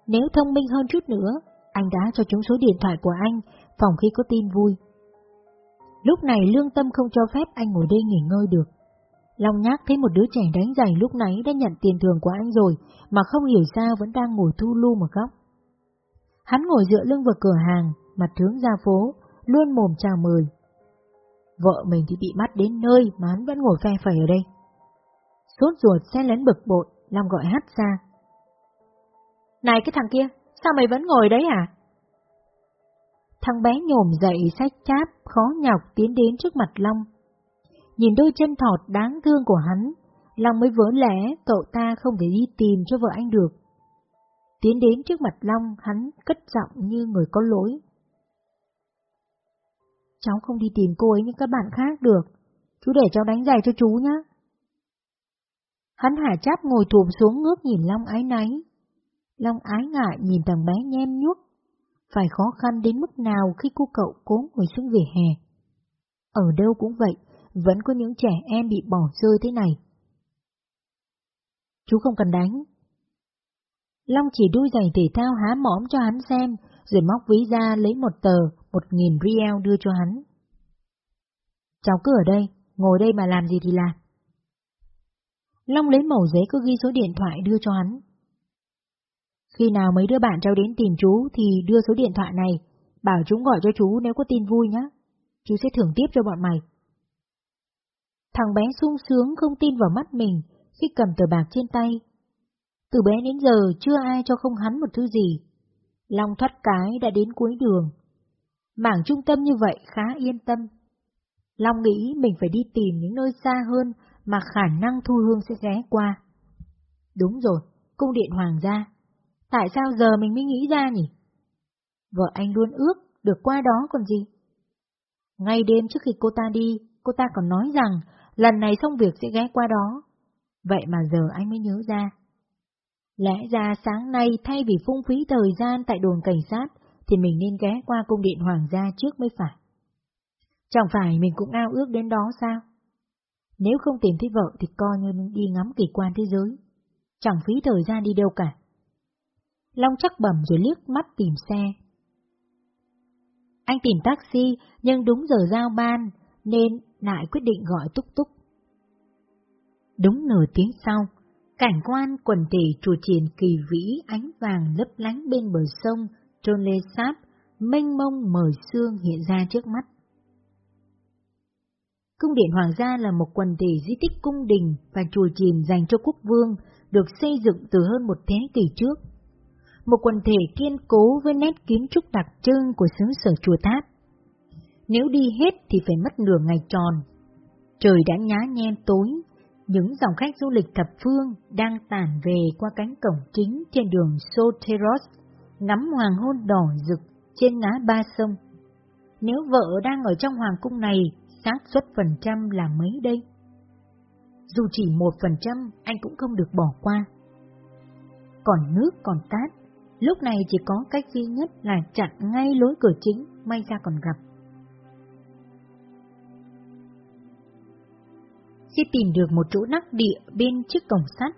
Nếu thông minh hơn chút nữa, anh đã cho chúng số điện thoại của anh phòng khi có tin vui. Lúc này lương tâm không cho phép anh ngồi đây nghỉ ngơi được. Long nhác thấy một đứa trẻ đánh giày lúc nãy đã nhận tiền thường của anh rồi, mà không hiểu sao vẫn đang ngồi thu lu một góc. Hắn ngồi dựa lưng vào cửa hàng, mặt hướng ra phố, luôn mồm chào mời. Vợ mình thì bị bắt đến nơi mà hắn vẫn ngồi phe phẩy ở đây. Sốt ruột xe lấn bực bội, Long gọi hắt ra. Này cái thằng kia, sao mày vẫn ngồi đấy hả? Thằng bé nhổm dậy sách cháp, khó nhọc tiến đến trước mặt Long. Nhìn đôi chân thọt đáng thương của hắn, Long mới vỡ lẽ cậu ta không thể đi tìm cho vợ anh được. Tiến đến trước mặt Long, hắn cất giọng như người có lỗi. Cháu không đi tìm cô ấy như các bạn khác được, chú để cháu đánh giày cho chú nhá. Hắn hả cháp ngồi thụp xuống ngước nhìn Long ái náy. Long ái ngại nhìn thằng bé nhem nhuốc, phải khó khăn đến mức nào khi cô cậu cố ngồi xuống về hè. Ở đâu cũng vậy, vẫn có những trẻ em bị bỏ rơi thế này. Chú không cần đánh. Long chỉ đuôi giày thể thao há mõm cho hắn xem, rồi móc ví ra lấy một tờ, một nghìn riel đưa cho hắn. Cháu cứ ở đây, ngồi đây mà làm gì thì làm. Long lấy mẩu giấy cứ ghi số điện thoại đưa cho hắn. Khi nào mấy đứa bạn cháu đến tìm chú thì đưa số điện thoại này, bảo chúng gọi cho chú nếu có tin vui nhé. Chú sẽ thưởng tiếp cho bọn mày. Thằng bé sung sướng không tin vào mắt mình khi cầm tờ bạc trên tay. Từ bé đến giờ chưa ai cho không hắn một thứ gì. Long thoát cái đã đến cuối đường. Mảng trung tâm như vậy khá yên tâm. Long nghĩ mình phải đi tìm những nơi xa hơn mà khả năng Thu Hương sẽ ghé qua. Đúng rồi, cung điện hoàng gia. Tại sao giờ mình mới nghĩ ra nhỉ? Vợ anh luôn ước được qua đó còn gì? Ngay đêm trước khi cô ta đi, cô ta còn nói rằng lần này xong việc sẽ ghé qua đó. Vậy mà giờ anh mới nhớ ra. Lẽ ra sáng nay thay vì phung phí thời gian tại đồn cảnh sát, thì mình nên ghé qua cung điện hoàng gia trước mới phải. Chẳng phải mình cũng ao ước đến đó sao? Nếu không tìm thấy vợ thì coi như đi ngắm kỳ quan thế giới. Chẳng phí thời gian đi đâu cả. Long chắc bẩm rồi liếc mắt tìm xe. Anh tìm taxi nhưng đúng giờ giao ban nên lại quyết định gọi túc túc. Đúng nửa tiếng sau, cảnh quan quần thể chùa chiền kỳ vĩ ánh vàng lấp lánh bên bờ sông trôn lê sáp, mênh mông mờ xương hiện ra trước mắt. Cung điện Hoàng gia là một quần thể di tích cung đình và chùa chiền dành cho quốc vương, được xây dựng từ hơn một thế kỷ trước. Một quần thể kiên cố với nét kiến trúc đặc trưng của xứ sở chùa tháp. Nếu đi hết thì phải mất nửa ngày tròn. Trời đã nhá nhem tối, những dòng khách du lịch thập phương đang tản về qua cánh cổng chính trên đường Soteros, ngắm hoàng hôn đỏ rực trên ngã ba sông. Nếu vợ đang ở trong hoàng cung này xác suất phần trăm là mấy đây? Dù chỉ một phần trăm, anh cũng không được bỏ qua. Còn nước còn tát, lúc này chỉ có cách duy nhất là chặn ngay lối cửa chính, may ra còn gặp. Khi tìm được một chỗ nắc địa bên chiếc cổng sắt,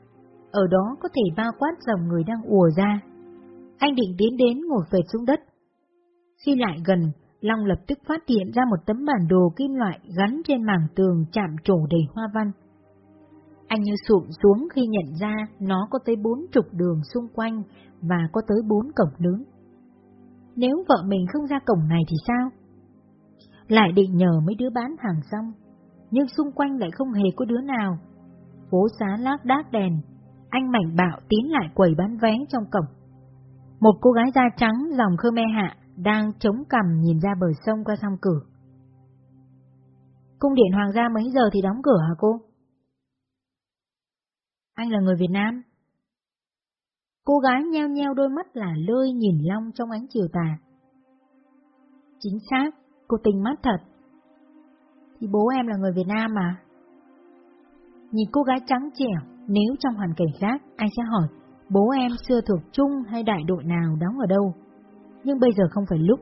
ở đó có thể bao quát dòng người đang ùa ra. Anh định tiến đến ngồi phệt xuống đất. Khi lại gần, Long lập tức phát hiện ra một tấm bản đồ kim loại gắn trên mảng tường chạm trổ đầy hoa văn. Anh như sụm xuống khi nhận ra nó có tới bốn trục đường xung quanh và có tới bốn cổng lớn. Nếu vợ mình không ra cổng này thì sao? Lại định nhờ mấy đứa bán hàng xong, nhưng xung quanh lại không hề có đứa nào. Phố xá lác đác đèn, anh mảnh bạo tiến lại quầy bán vé trong cổng. Một cô gái da trắng dòng Khmer Hạ đang chống cằm nhìn ra bờ sông qua song cửa. Cung điện hoàng gia mấy giờ thì đóng cửa hả cô? Anh là người Việt Nam. Cô gái nheo nheo đôi mắt là lơi nhìn Long trong ánh chiều tà. Chính xác, cô tình mắt thật. Thì bố em là người Việt Nam mà. Nhìn cô gái trắng trẻo, nếu trong hoàn cảnh khác, anh sẽ hỏi bố em xưa thuộc chung hay đại đội nào đóng ở đâu. Nhưng bây giờ không phải lúc.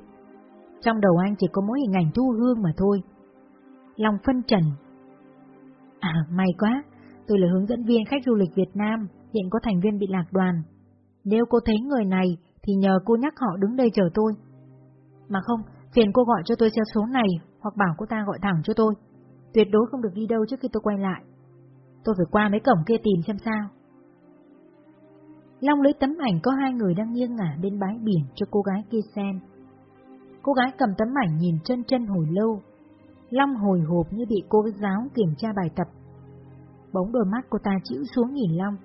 Trong đầu anh chỉ có mỗi hình ảnh thu hương mà thôi. Lòng phân trần. À, may quá, tôi là hướng dẫn viên khách du lịch Việt Nam, hiện có thành viên bị lạc đoàn. Nếu cô thấy người này, thì nhờ cô nhắc họ đứng đây chờ tôi. Mà không, phiền cô gọi cho tôi theo số này, hoặc bảo cô ta gọi thẳng cho tôi. Tuyệt đối không được đi đâu trước khi tôi quay lại. Tôi phải qua mấy cổng kia tìm xem sao. Long lấy tấm ảnh có hai người đang nghiêng ngả bên bãi biển cho cô gái kia xem. Cô gái cầm tấm ảnh nhìn chân chân hồi lâu. Long hồi hộp như bị cô giáo kiểm tra bài tập. Bóng đôi mắt cô ta chịu xuống nhìn Long.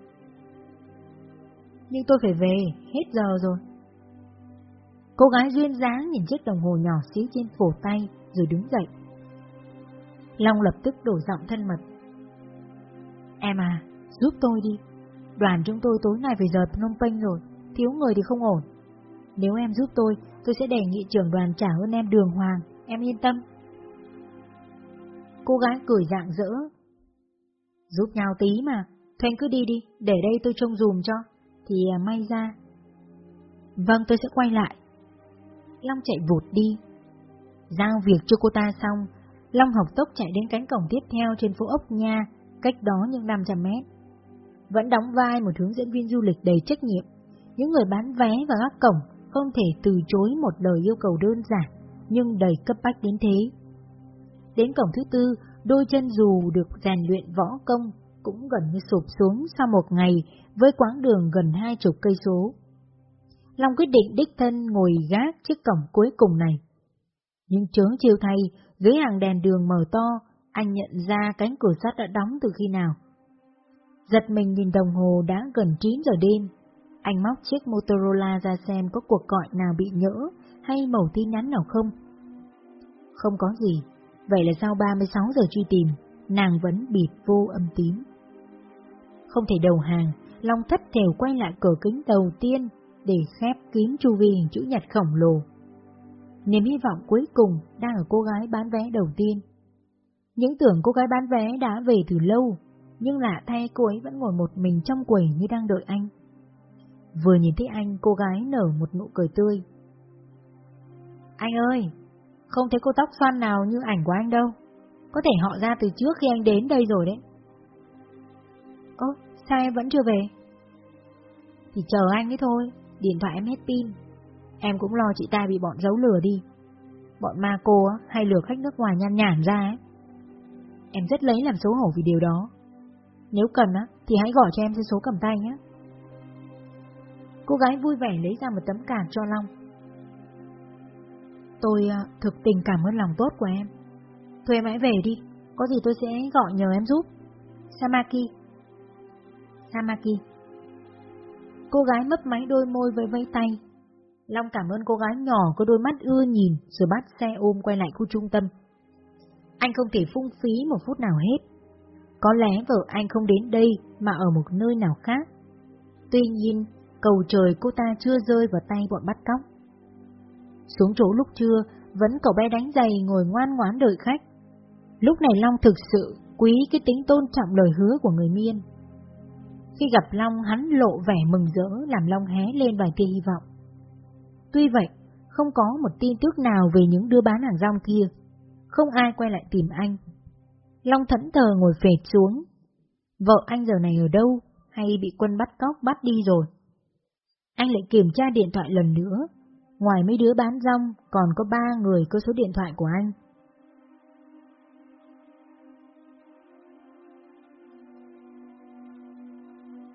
Nhưng tôi phải về, hết giờ rồi. Cô gái duyên dáng nhìn chiếc đồng hồ nhỏ xíu trên cổ tay rồi đứng dậy. Long lập tức đổi giọng thân mật. Em à, giúp tôi đi. Đoàn chúng tôi tối nay phải rời Phnom Penh rồi, thiếu người thì không ổn. Nếu em giúp tôi, tôi sẽ đề nghị trưởng đoàn trả ơn em đường hoàng, em yên tâm. Cô gái cười dạng dỡ. Giúp nhau tí mà, Thanh cứ đi đi, để đây tôi trông dùm cho, thì à, may ra. Vâng, tôi sẽ quay lại. Long chạy vụt đi. Giao việc cho cô ta xong, Long học tốc chạy đến cánh cổng tiếp theo trên phố ốc nha, cách đó những 500 mét. Vẫn đóng vai một hướng dẫn viên du lịch đầy trách nhiệm, những người bán vé và gác cổng không thể từ chối một lời yêu cầu đơn giản, nhưng đầy cấp bách đến thế. Đến cổng thứ tư, đôi chân dù được rèn luyện võ công cũng gần như sụp xuống sau một ngày với quãng đường gần hai chục cây số. Long quyết định đích thân ngồi gác chiếc cổng cuối cùng này. Nhưng chớ chiều thay, dưới hàng đèn đường mở to, anh nhận ra cánh cửa sắt đã đóng từ khi nào. Giật mình nhìn đồng hồ đã gần 9 giờ đêm. Anh móc chiếc Motorola ra xem có cuộc gọi nào bị nhỡ hay mẩu tin nhắn nào không. Không có gì, vậy là sau 36 giờ truy tìm, nàng vẫn bịt vô âm tím. Không thể đầu hàng, Long thất thèo quay lại cửa kính đầu tiên để khép kín chu vi hình chữ nhật khổng lồ. Niềm hy vọng cuối cùng đang ở cô gái bán vé đầu tiên. Những tưởng cô gái bán vé đã về từ lâu, nhưng lạ thay cô ấy vẫn ngồi một mình trong quầy như đang đợi anh. Vừa nhìn thấy anh, cô gái nở một nụ cười tươi. Anh ơi, không thấy cô tóc xoăn nào như ảnh của anh đâu. Có thể họ ra từ trước khi anh đến đây rồi đấy. Ơ, sao em vẫn chưa về? Thì chờ anh ấy thôi, điện thoại em hết pin. Em cũng lo chị ta bị bọn giấu lừa đi. Bọn ma cô á hay lừa khách nước ngoài nhan nhản ra ấy. Em rất lấy làm xấu hổ vì điều đó. Nếu cần á, thì hãy gọi cho em số cầm tay nhé. Cô gái vui vẻ lấy ra một tấm card cho Long. Tôi uh, thực tình cảm ơn lòng tốt của em. Thôi em hãy về đi, có gì tôi sẽ gọi nhờ em giúp. Samaki. Samaki. Cô gái mấp máy đôi môi với vây tay. Long cảm ơn cô gái nhỏ có đôi mắt ưa nhìn rồi bắt xe ôm quay lại khu trung tâm. Anh không thể phung phí một phút nào hết. Có lẽ vợ anh không đến đây mà ở một nơi nào khác. Tuy nhiên, cầu trời cô ta chưa rơi vào tay bọn bắt cóc. Xuống chỗ lúc trưa, vẫn cậu bé đánh giày ngồi ngoan ngoãn đợi khách. Lúc này Long thực sự quý cái tính tôn trọng lời hứa của người miên. Khi gặp Long, hắn lộ vẻ mừng rỡ làm Long hé lên vài tia hy vọng. Tuy vậy, không có một tin tức nào về những đứa bán hàng rong kia. Không ai quay lại tìm anh. Long thẫn thờ ngồi phệt xuống. Vợ anh giờ này ở đâu, hay bị quân bắt cóc bắt đi rồi? Anh lại kiểm tra điện thoại lần nữa. Ngoài mấy đứa bán rong, còn có ba người có số điện thoại của anh.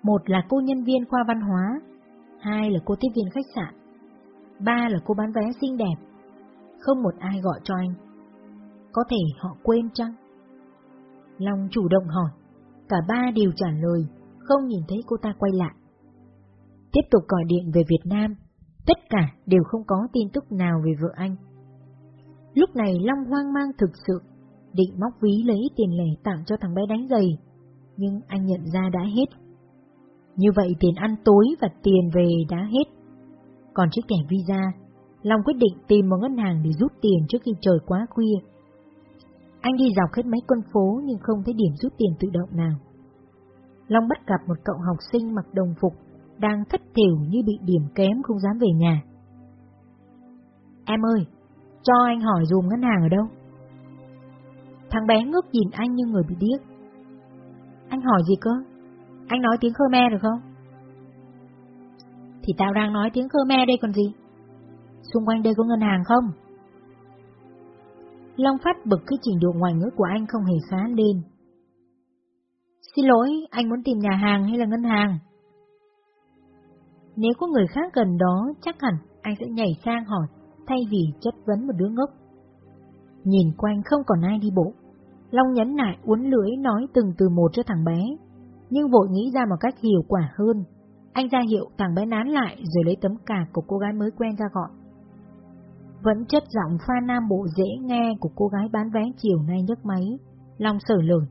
Một là cô nhân viên khoa văn hóa, hai là cô tiếp viên khách sạn, ba là cô bán vé xinh đẹp. Không một ai gọi cho anh. Có thể họ quên chăng? Long chủ động hỏi, cả ba đều trả lời, không nhìn thấy cô ta quay lại. Tiếp tục gọi điện về Việt Nam, tất cả đều không có tin tức nào về vợ anh. Lúc này Long hoang mang thực sự, định móc ví lấy tiền lẻ tặng cho thằng bé đánh giày, nhưng anh nhận ra đã hết. Như vậy tiền ăn tối và tiền về đã hết. Còn chiếc thẻ visa, Long quyết định tìm một ngân hàng để rút tiền trước khi trời quá khuya. Anh đi dọc hết mấy con phố nhưng không thấy điểm rút tiền tự động nào. Long bắt gặp một cậu học sinh mặc đồng phục đang thất thiểu như bị điểm kém không dám về nhà. Em ơi, cho anh hỏi dùm ngân hàng ở đâu? Thằng bé ngước nhìn anh như người bị điếc. Anh hỏi gì cơ? Anh nói tiếng Khmer được không? Thì tao đang nói tiếng Khmer đây còn gì? Xung quanh đây có ngân hàng không? Long phát bực cái trình độ ngoại ngữ của anh không hề khá lên. Xin lỗi, anh muốn tìm nhà hàng hay là ngân hàng? Nếu có người khác gần đó, chắc hẳn anh sẽ nhảy sang hỏi, thay vì chất vấn một đứa ngốc. Nhìn quanh không còn ai đi bộ. Long nhấn nại uốn lưỡi nói từng từ một cho thằng bé, nhưng vội nghĩ ra một cách hiệu quả hơn. Anh ra hiệu thằng bé nán lại rồi lấy tấm cà của cô gái mới quen ra gọi. Vẫn chất giọng pha nam bộ dễ nghe của cô gái bán vé chiều nay nhấc máy, Long sở lời.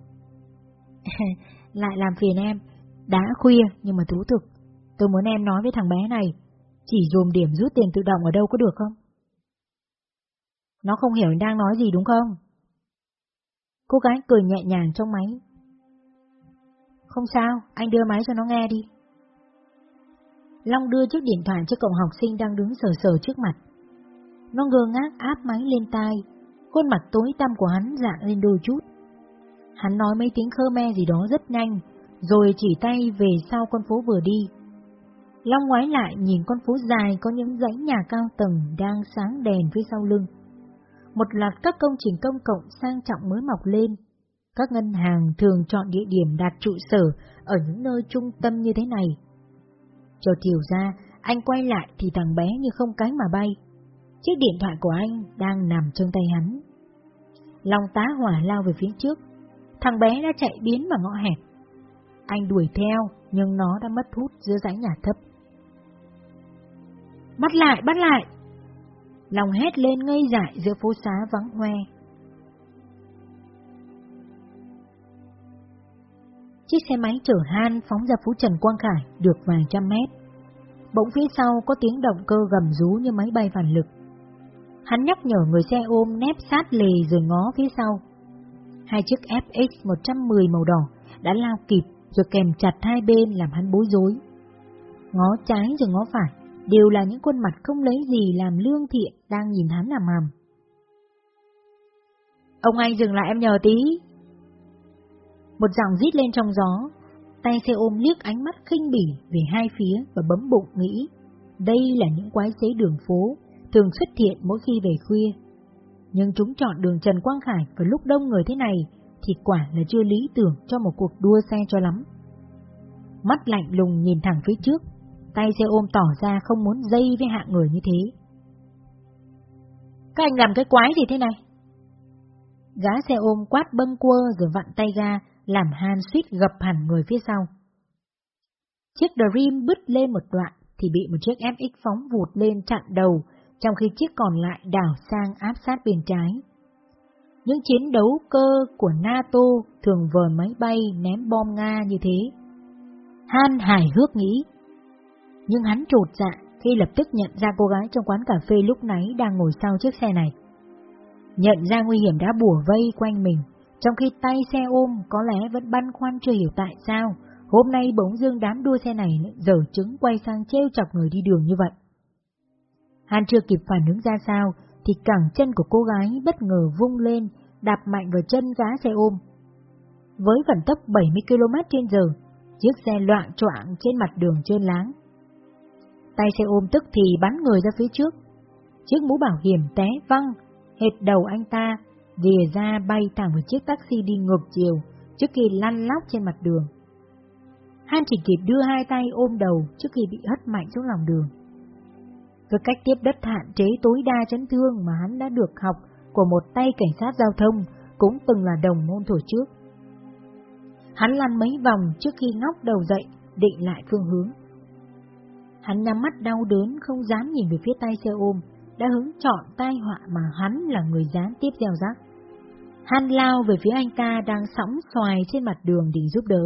Lại làm phiền em, đã khuya nhưng mà thú thực, tôi muốn em nói với thằng bé này, chỉ dùm điểm rút tiền tự động ở đâu có được không? Nó không hiểu anh đang nói gì đúng không? Cô gái cười nhẹ nhàng trong máy. Không sao, anh đưa máy cho nó nghe đi. Long đưa chiếc điện thoại cho cậu học sinh đang đứng sờ sờ trước mặt. Nó ngơ ngác áp máy lên tai, khuôn mặt tối tăm của hắn dạng lên đôi chút. Hắn nói mấy tiếng Khmer gì đó rất nhanh, rồi chỉ tay về sau con phố vừa đi. Long ngoái lại nhìn con phố dài có những dãy nhà cao tầng đang sáng đèn phía sau lưng. Một loạt các công trình công cộng sang trọng mới mọc lên. Các ngân hàng thường chọn địa điểm đặt trụ sở ở những nơi trung tâm như thế này. Cho chiều ra, anh quay lại thì thằng bé như không cánh mà bay. Chiếc điện thoại của anh đang nằm trong tay hắn. Long tá hỏa lao về phía trước. Thằng bé đã chạy biến vào ngõ hẹp. Anh đuổi theo, nhưng nó đã mất hút giữa dãy nhà thấp. Bắt lại, bắt lại! Long hét lên ngây dại giữa phố xá vắng hoe. Chiếc xe máy chở Han phóng ra phố Trần Quang Khải được vài trăm mét. Bỗng phía sau có tiếng động cơ gầm rú như máy bay phản lực. Hắn nhắc nhở người xe ôm nép sát lề rồi ngó phía sau. Hai chiếc FX 110 màu đỏ đã lao kịp rồi kèm chặt hai bên làm hắn bối rối. Ngó trái rồi ngó phải, đều là những khuôn mặt không lấy gì làm lương thiện đang nhìn hắn làm hàm. Ông anh dừng lại em nhờ tí. Một giọng rít lên trong gió, tay xe ôm liếc ánh mắt khinh bỉ về hai phía và bấm bụng nghĩ, đây là những quái xế đường phố, thường xuất hiện mỗi khi về khuya. Nhưng chúng chọn đường Trần Quang Khải vào lúc đông người thế này thì quả là chưa lý tưởng cho một cuộc đua xe cho lắm. Mắt lạnh lùng nhìn thẳng phía trước, tay xe ôm tỏ ra không muốn dây với hạng người như thế. Các anh làm cái quái gì thế này? Gã xe ôm quát bâng quơ rồi vặn tay ga, làm Han suýt gập hẳn người phía sau. Chiếc Dream bứt lên một đoạn thì bị một chiếc FX phóng vụt lên chặn đầu, trong khi chiếc còn lại đảo sang áp sát bên trái. Những chiến đấu cơ của NATO thường vờn máy bay ném bom Nga như thế. Han hài hước nghĩ, nhưng hắn trột dạ khi lập tức nhận ra cô gái trong quán cà phê lúc nãy đang ngồi sau chiếc xe này. Nhận ra nguy hiểm đã bùa vây quanh mình, trong khi tay xe ôm có lẽ vẫn băn khoăn chưa hiểu tại sao hôm nay bỗng dưng đám đua xe này dở trứng quay sang trêu chọc người đi đường như vậy. Hắn chưa kịp phản ứng ra sao, thì cẳng chân của cô gái bất ngờ vung lên, đạp mạnh vào chân giá xe ôm. Với vận tốc 70 km trên giờ, chiếc xe loạn choạng trên mặt đường trơn láng. Tay xe ôm tức thì bắn người ra phía trước. Chiếc mũ bảo hiểm té văng, hệt đầu anh ta, rìa ra bay thẳng vào chiếc taxi đi ngược chiều, trước khi lăn lóc trên mặt đường. Han chỉ kịp đưa hai tay ôm đầu trước khi bị hất mạnh xuống lòng đường. Với cách tiếp đất hạn chế tối đa chấn thương mà hắn đã được học của một tay cảnh sát giao thông cũng từng là đồng môn thổi trước. Hắn lăn mấy vòng trước khi ngóc đầu dậy, định lại phương hướng. Hắn nhắm mắt đau đớn không dám nhìn về phía tay xe ôm, đã hứng chọn tai họa mà hắn là người gián tiếp gieo rắc. Han lao về phía anh ta đang sóng xoài trên mặt đường định giúp đỡ.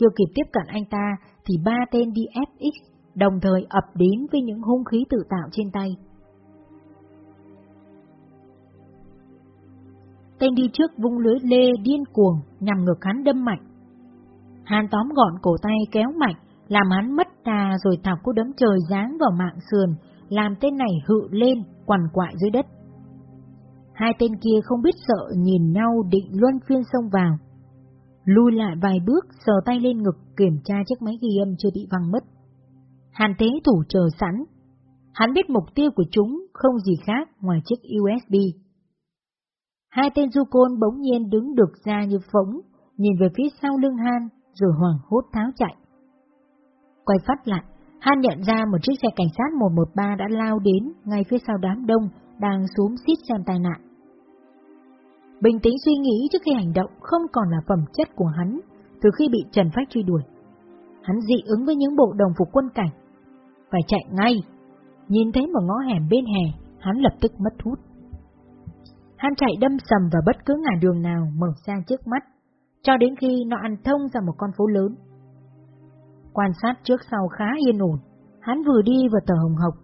Chưa kịp tiếp cận anh ta thì ba tên đi FX đồng thời ập đến với những hung khí tự tạo trên tay. Tên đi trước vung lưới lê điên cuồng nhằm ngược hắn đâm mạnh. Hàn tóm gọn cổ tay kéo mạnh, làm hắn mất đà rồi thọc cú đấm trời giáng vào mạng sườn, làm tên này hự lên, quằn quại dưới đất. Hai tên kia không biết sợ nhìn nhau định luân phiên xông vào. Lui lại vài bước, sờ tay lên ngực kiểm tra chiếc máy ghi âm chưa bị văng mất. Hàn tế thủ chờ sẵn. Hắn biết mục tiêu của chúng không gì khác ngoài chiếc USB. Hai tên du côn bỗng nhiên đứng được ra như phóng, nhìn về phía sau lưng Han, rồi hoảng hốt tháo chạy. Quay phát lại, Han nhận ra một chiếc xe cảnh sát 113 đã lao đến ngay phía sau đám đông đang xuống xít xem tai nạn. Bình tĩnh suy nghĩ trước khi hành động không còn là phẩm chất của hắn từ khi bị Trần Phách truy đuổi. Hắn dị ứng với những bộ đồng phục quân cảnh. Phải chạy ngay. Nhìn thấy một ngõ hẻm bên hè, hắn lập tức mất hút. Hắn chạy đâm sầm vào bất cứ ngả đường nào mở ra trước mắt, cho đến khi nó ăn thông ra một con phố lớn. Quan sát trước sau khá yên ổn, hắn vừa đi vừa tờ hồng hộc.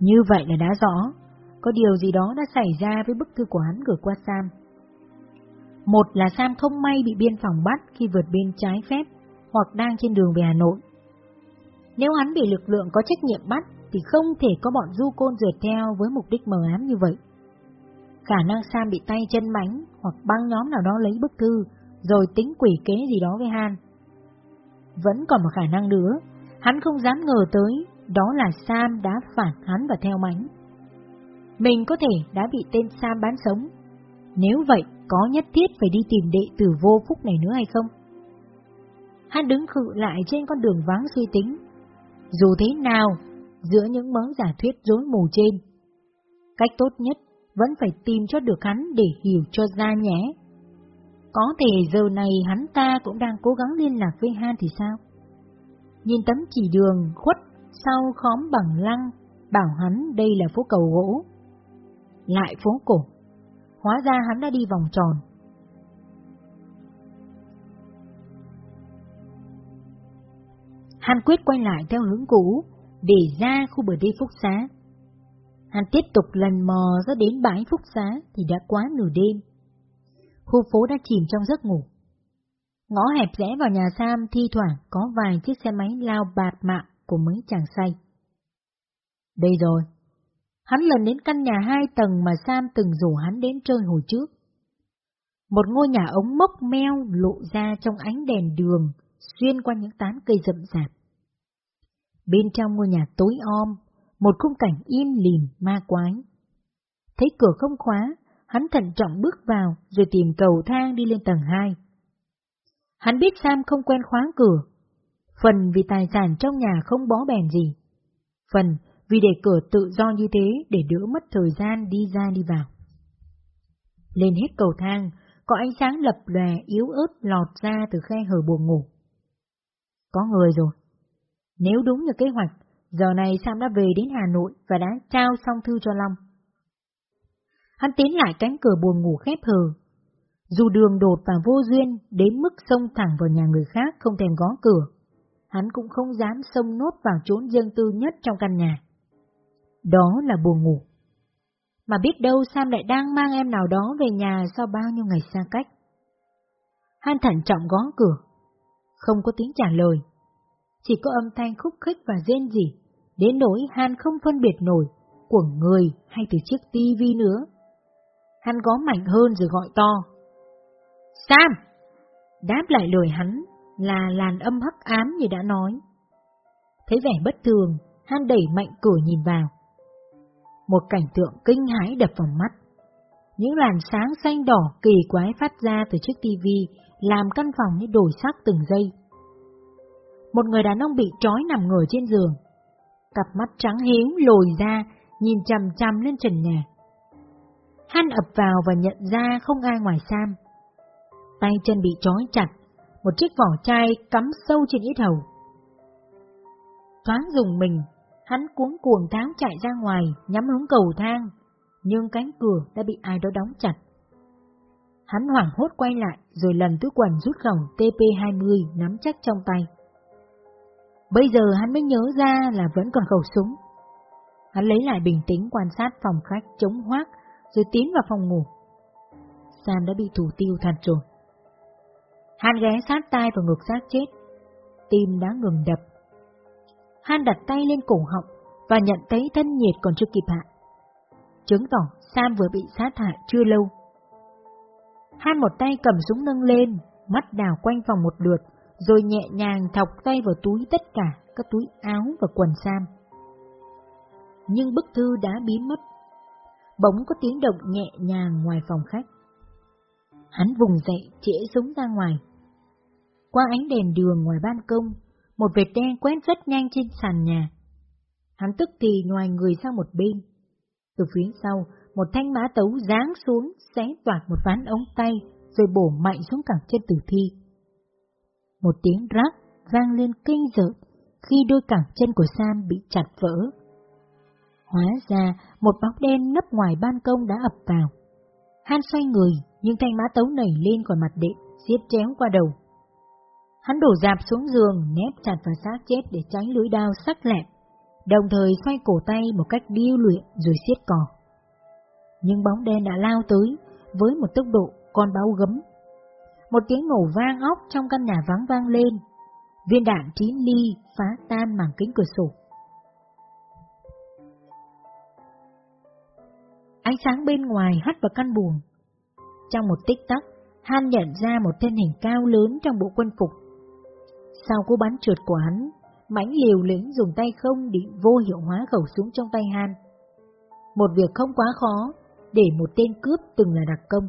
Như vậy là đã rõ, có điều gì đó đã xảy ra với bức thư của hắn gửi qua Sam. Một là Sam không may bị biên phòng bắt khi vượt biên trái phép hoặc đang trên đường về Hà Nội. Nếu hắn bị lực lượng có trách nhiệm bắt thì không thể có bọn du côn rượt theo với mục đích mờ ám như vậy. Khả năng Sam bị tay chân mánh hoặc băng nhóm nào đó lấy bức thư rồi tính quỷ kế gì đó với Han. Vẫn còn một khả năng nữa, hắn không dám ngờ tới, đó là Sam đã phản hắn và theo mánh. Mình có thể đã bị tên Sam bán sống. Nếu vậy, có nhất thiết phải đi tìm đệ tử vô phúc này nữa hay không? Hắn đứng khự lại trên con đường vắng suy tính. Dù thế nào, giữa những mớ giả thuyết rối mù trên, cách tốt nhất vẫn phải tìm cho được hắn để hiểu cho ra nhé. Có thể giờ này hắn ta cũng đang cố gắng liên lạc với Han thì sao? Nhìn tấm chỉ đường khuất sau khóm bằng lăng, bảo hắn đây là phố cầu gỗ. Lại phố cổ. Hóa ra hắn đã đi vòng tròn. Hắn quyết quay lại theo hướng cũ, để ra khu bờ đê phúc xá. Hắn tiếp tục lần mò ra đến bãi phúc xá thì đã quá nửa đêm. Khu phố đã chìm trong giấc ngủ. Ngõ hẹp rẽ vào nhà Sam thi thoảng có vài chiếc xe máy lao bạt mạng của mấy chàng say. Đây rồi. Hắn lần đến căn nhà hai tầng mà Sam từng rủ hắn đến chơi hồi trước. Một ngôi nhà ống mốc meo lộ ra trong ánh đèn đường, xuyên qua những tán cây rậm rạp. Bên trong ngôi nhà tối om, một khung cảnh im lìm ma quái. Thấy cửa không khóa, hắn thận trọng bước vào rồi tìm cầu thang đi lên tầng 2. Hắn biết Sam không quen khóa cửa, phần vì tài sản trong nhà không bó bèn gì, phần vì để cửa tự do như thế để đỡ mất thời gian đi ra đi vào. Lên hết cầu thang, có ánh sáng lập lòe yếu ớt lọt ra từ khe hở buồng ngủ. Có người rồi. Nếu đúng như kế hoạch, giờ này Sam đã về đến Hà Nội và đã trao xong thư cho Long. Hắn tiến lại cánh cửa buồng ngủ khép hờ. Dù đường đột và vô duyên đến mức xông thẳng vào nhà người khác không thèm gõ cửa, hắn cũng không dám xông nốt vào chốn dân tư nhất trong căn nhà. Đó là buồn ngủ. Mà biết đâu Sam lại đang mang em nào đó về nhà sau bao nhiêu ngày xa cách. Han thận trọng gõ cửa, không có tiếng trả lời. Chỉ có âm thanh khúc khích và rên rỉ, đến nỗi Han không phân biệt nổi của người hay từ chiếc tivi nữa. Hắn gõ mạnh hơn rồi gọi to. Sam! Đáp lại lời hắn là làn âm hắc ám như đã nói. Thấy vẻ bất thường, Han đẩy mạnh cửa nhìn vào. Một cảnh tượng kinh hãi đập vào mắt. Những làn sáng xanh đỏ kỳ quái phát ra từ chiếc tivi làm căn phòng như đổi sắc từng giây. Một người đàn ông bị trói nằm ngửa trên giường. Cặp mắt trắng hiếu lồi ra, nhìn chằm chằm lên trần nhà. Han ập vào và nhận ra không ai ngoài Sam. Tay chân bị trói chặt, một chiếc vỏ chai cắm sâu trên ít hầu. Thoáng dùng mình, hắn cuống cuồng tháo chạy ra ngoài, nhắm hướng cầu thang, nhưng cánh cửa đã bị ai đó đóng chặt. Hắn hoảng hốt quay lại, rồi lần tứ quần rút gỏng TP20 nắm chắc trong tay. Bây giờ hắn mới nhớ ra là vẫn còn khẩu súng. Hắn lấy lại bình tĩnh quan sát phòng khách chống hoác, rồi tiến vào phòng ngủ. Sam đã bị thủ tiêu thật rồi. Hắn ghé sát tai vào ngực xác chết. Tim đã ngừng đập. Han đặt tay lên cổ họng và nhận thấy thân nhiệt còn chưa kịp hạ. Chứng tỏ Sam vừa bị sát hại chưa lâu. Han một tay cầm súng nâng lên, mắt đào quanh phòng một lượt, rồi nhẹ nhàng thọc tay vào túi tất cả các túi áo và quần Sam. Nhưng bức thư đã biến mất. Bỗng có tiếng động nhẹ nhàng ngoài phòng khách. Hắn vùng dậy, chĩa súng ra ngoài. Qua ánh đèn đường ngoài ban công, một vệt đen quét rất nhanh trên sàn nhà. Hắn tức thì ngoài người sang một bên. Từ phía sau, một thanh mã tấu giáng xuống, xé toạc một ván ống tay, rồi bổ mạnh xuống cẳng chân tử thi. Một tiếng rắc vang lên kinh rợn khi đôi cẳng chân của Sam bị chặt vỡ. Hóa ra, một bóng đen nấp ngoài ban công đã ập vào. Han xoay người, nhưng thanh mã tấu nảy lên khỏi mặt đệm, xiết chéo qua đầu. Hắn đổ dạp xuống giường, nép chặt vào xác chết để tránh lưỡi đao sắc lẹm, đồng thời xoay cổ tay một cách điêu luyện rồi siết cò. Nhưng bóng đen đã lao tới với một tốc độ con báo gấm. Một tiếng nổ vang óc trong căn nhà vắng vang lên, viên đạn chín ly phá tan màng kính cửa sổ. Ánh sáng bên ngoài hắt vào căn buồng. Trong một tích tắc, Han nhận ra một thân hình cao lớn trong bộ quân phục. Sau cú bắn trượt của hắn, mãnh liều lĩnh dùng tay không định vô hiệu hóa khẩu súng trong tay Han. Một việc không quá khó để một tên cướp từng là đặc công.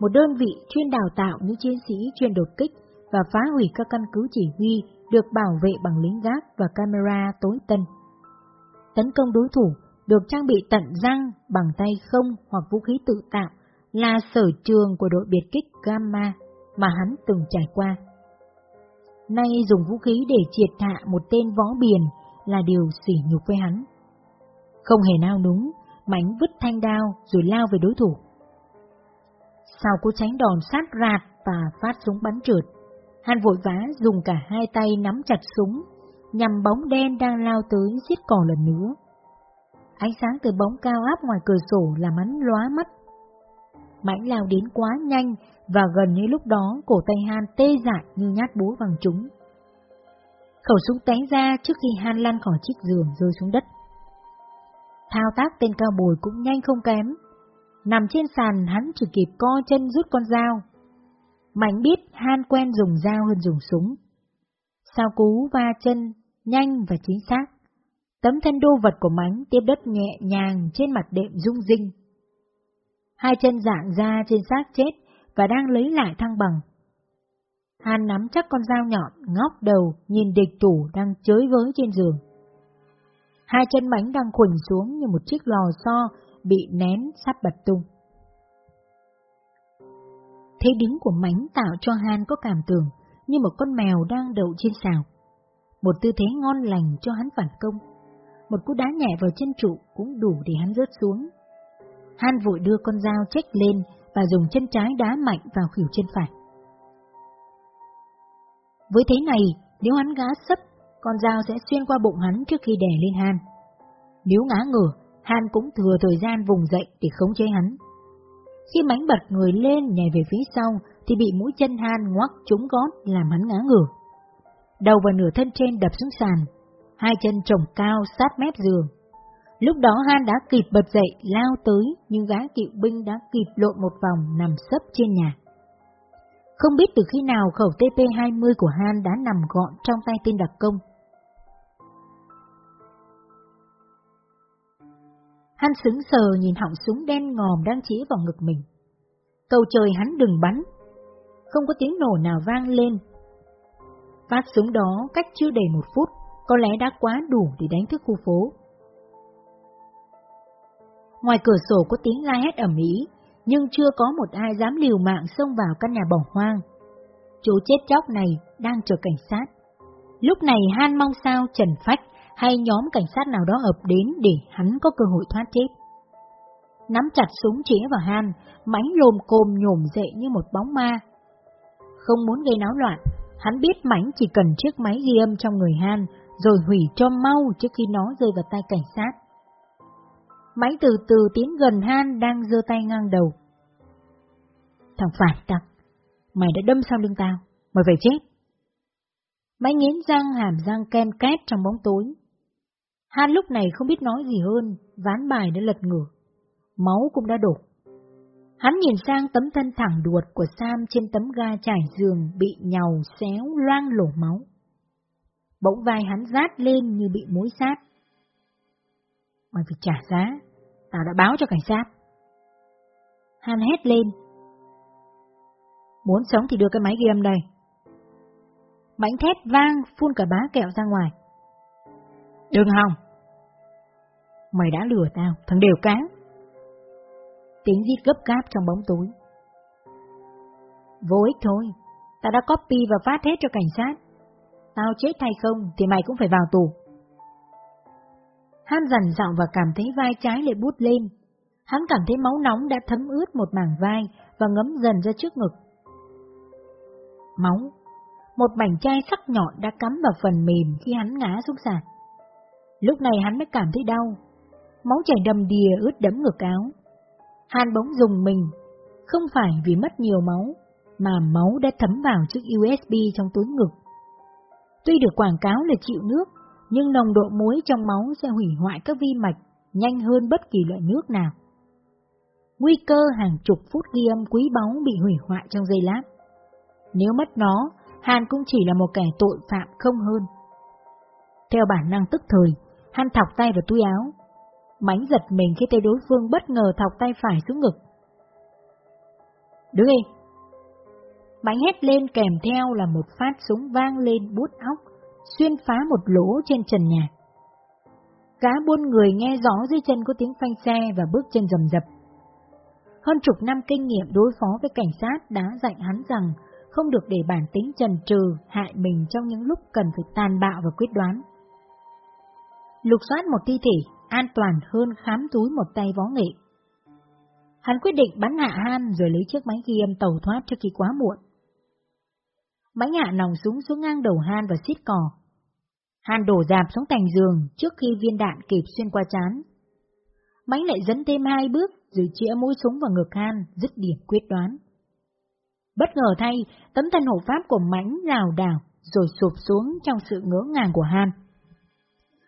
Một đơn vị chuyên đào tạo những chiến sĩ chuyên đột kích và phá hủy các căn cứ chỉ huy được bảo vệ bằng lính gác và camera tối tân. Tấn công đối thủ được trang bị tận răng bằng tay không hoặc vũ khí tự tạo là sở trường của đội biệt kích Gamma mà hắn từng trải qua. Nay dùng vũ khí để triệt hạ một tên võ biển là điều sỉ nhục với hắn. Không hề nao núng, mánh vứt thanh đao rồi lao về đối thủ. Sau cú tránh đòn sát rạt và phát súng bắn trượt, hắn vội vã dùng cả hai tay nắm chặt súng, nhằm bóng đen đang lao tới giết cò lần nữa. Ánh sáng từ bóng cao áp ngoài cửa sổ làm hắn lóa mắt. Mãnh lao đến quá nhanh và gần như lúc đó cổ tay Han tê dại như nhát búa bằng chúng. Khẩu súng té ra trước khi Han lăn khỏi chiếc giường rơi xuống đất. Thao tác tên cao bồi cũng nhanh không kém. Nằm trên sàn hắn chỉ kịp co chân rút con dao. Mạnh biết Han quen dùng dao hơn dùng súng. Sao cú va chân, nhanh và chính xác. Tấm thân đô vật của mánh tiếp đất nhẹ nhàng trên mặt đệm rung rinh. Hai chân dạng ra trên xác chết và đang lấy lại thăng bằng. Han nắm chắc con dao nhọn, ngóc đầu, nhìn địch thủ đang chới với trên giường. Hai chân bánh đang khuỳnh xuống như một chiếc lò xo bị nén sắp bật tung. Thế đứng của mánh tạo cho Han có cảm tưởng như một con mèo đang đậu trên xào. Một tư thế ngon lành cho hắn phản công. Một cú đá nhẹ vào chân trụ cũng đủ để hắn rớt xuống. Han vội đưa con dao chếch lên và dùng chân trái đá mạnh vào khỉu chân phải. Với thế này, nếu hắn gá sấp con dao sẽ xuyên qua bụng hắn trước khi đè lên Han. Nếu ngã ngửa, Han cũng thừa thời gian vùng dậy để khống chế hắn. Khi mánh bật người lên nhảy về phía sau, thì bị mũi chân Han ngoắc trúng gót làm hắn ngã ngửa. Đầu và nửa thân trên đập xuống sàn, hai chân trồng cao sát mép giường. Lúc đó Han đã kịp bật dậy lao tới, nhưng gã cựu binh đã kịp lộn một vòng nằm sấp trên nhà. Không biết từ khi nào khẩu TP-20 của Han đã nằm gọn trong tay tên đặc công. Han sững sờ nhìn họng súng đen ngòm đang chỉ vào ngực mình. Cầu trời hắn đừng bắn. Không có tiếng nổ nào vang lên. Phát súng đó cách chưa đầy một phút, có lẽ đã quá đủ để đánh thức khu phố. Ngoài cửa sổ có tiếng la hét ầm ĩ nhưng chưa có một ai dám liều mạng xông vào căn nhà bỏ hoang. Chú chết chóc này đang chờ cảnh sát. Lúc này Han mong sao Trần Phách hay nhóm cảnh sát nào đó ập đến để hắn có cơ hội thoát chết. Nắm chặt súng chĩa vào Han, mánh lồm cồm nhổm dậy như một bóng ma. Không muốn gây náo loạn, Hắn biết mánh chỉ cần chiếc máy ghi âm trong người Han, rồi hủy cho mau trước khi nó rơi vào tay cảnh sát máy từ từ tiến gần Han đang giơ tay ngang đầu. Thằng phản tặc, mày đã đâm sau lưng tao, mày phải chết. máy nghiến răng hàm răng ken két trong bóng tối. Han lúc này không biết nói gì hơn, ván bài đã lật ngửa. Máu cũng đã đổ. Hắn nhìn sang tấm thân thẳng đuột của Sam trên tấm ga trải giường bị nhàu xéo loang lổ máu. Bỗng vai hắn rát lên như bị mối sát. Mày phải trả giá, tao đã báo cho cảnh sát. Han hét lên. Muốn sống thì đưa cái máy ghi âm đây. Bánh thét vang phun cả bá kẹo ra ngoài. Đừng hòng! Mày đã lừa tao, thằng đều cáng tiếng rít gấp gáp trong bóng tối. Vô ích thôi, tao đã copy và phát hết cho cảnh sát. Tao chết hay không thì mày cũng phải vào tù. Han dằn giọng và cảm thấy vai trái lại bút lên. Hắn cảm thấy máu nóng đã thấm ướt một mảng vai và ngấm dần ra trước ngực. Máu, một mảnh chai sắc nhọn đã cắm vào phần mềm khi hắn ngã xuống sàn. Lúc này hắn mới cảm thấy đau. Máu chảy đầm đìa ướt đẫm ngực áo. Han bỗng dùng mình, không phải vì mất nhiều máu, mà máu đã thấm vào chiếc USB trong túi ngực. Tuy được quảng cáo là chịu nước, nhưng nồng độ muối trong máu sẽ hủy hoại các vi mạch nhanh hơn bất kỳ loại nước nào. Nguy cơ hàng chục phút ghi âm quý báu bị hủy hoại trong giây lát. Nếu mất nó, Hàn cũng chỉ là một kẻ tội phạm không hơn. Theo bản năng tức thời, Hàn thọc tay vào túi áo, Mánh giật mình khi thấy đối phương bất ngờ thọc tay phải xuống ngực. Đứng đi! Mánh hét lên kèm theo là một phát súng vang lên bút óc, xuyên phá một lỗ trên trần nhà. Cá buôn người nghe rõ dưới chân có tiếng phanh xe và bước chân rầm rập. Hơn chục năm kinh nghiệm đối phó với cảnh sát đã dạy hắn rằng không được để bản tính trần trừ hại mình trong những lúc cần phải tàn bạo và quyết đoán. Lục soát một thi thể, an toàn hơn khám túi một tay võ nghệ. Hắn quyết định bắn hạ Han rồi lấy chiếc máy ghi âm tàu thoát trước khi quá muộn. Máy hạ nòng súng xuống ngang đầu Han và xít cò. Han đổ dạp xuống thành giường trước khi viên đạn kịp xuyên qua chán. Mánh lại dẫn thêm hai bước rồi chĩa mũi súng vào ngực Han, dứt điểm quyết đoán. Bất ngờ thay, tấm thân hộ pháp của Mãnh lào đảo rồi sụp xuống trong sự ngỡ ngàng của Han.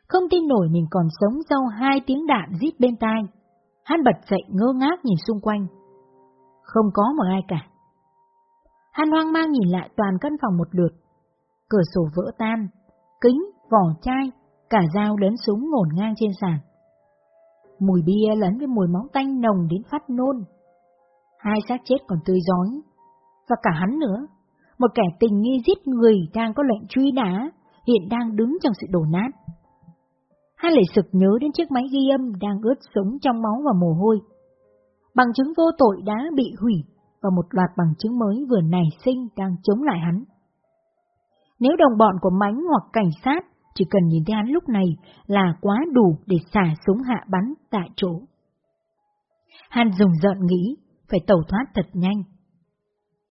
Không tin nổi mình còn sống sau hai tiếng đạn rít bên tai. Han bật dậy ngơ ngác nhìn xung quanh. Không có một ai cả. Hắn hoang mang nhìn lại toàn căn phòng một lượt. Cửa sổ vỡ tan, kính, vỏ chai, cả dao lấn súng ngổn ngang trên sàn. Mùi bia lẫn với mùi máu tanh nồng đến phát nôn. Hai xác chết còn tươi giói. Và cả hắn nữa, một kẻ tình nghi giết người đang có lệnh truy nã, hiện đang đứng trong sự đổ nát. Hắn lại sực nhớ đến chiếc máy ghi âm đang ướt súng trong máu và mồ hôi. Bằng chứng vô tội đã bị hủy và một loạt bằng chứng mới vừa nảy sinh đang chống lại hắn. Nếu đồng bọn của Mánh hoặc cảnh sát chỉ cần nhìn thấy hắn lúc này là quá đủ để xả súng hạ bắn tại chỗ. Hắn dùng giận nghĩ, phải tẩu thoát thật nhanh.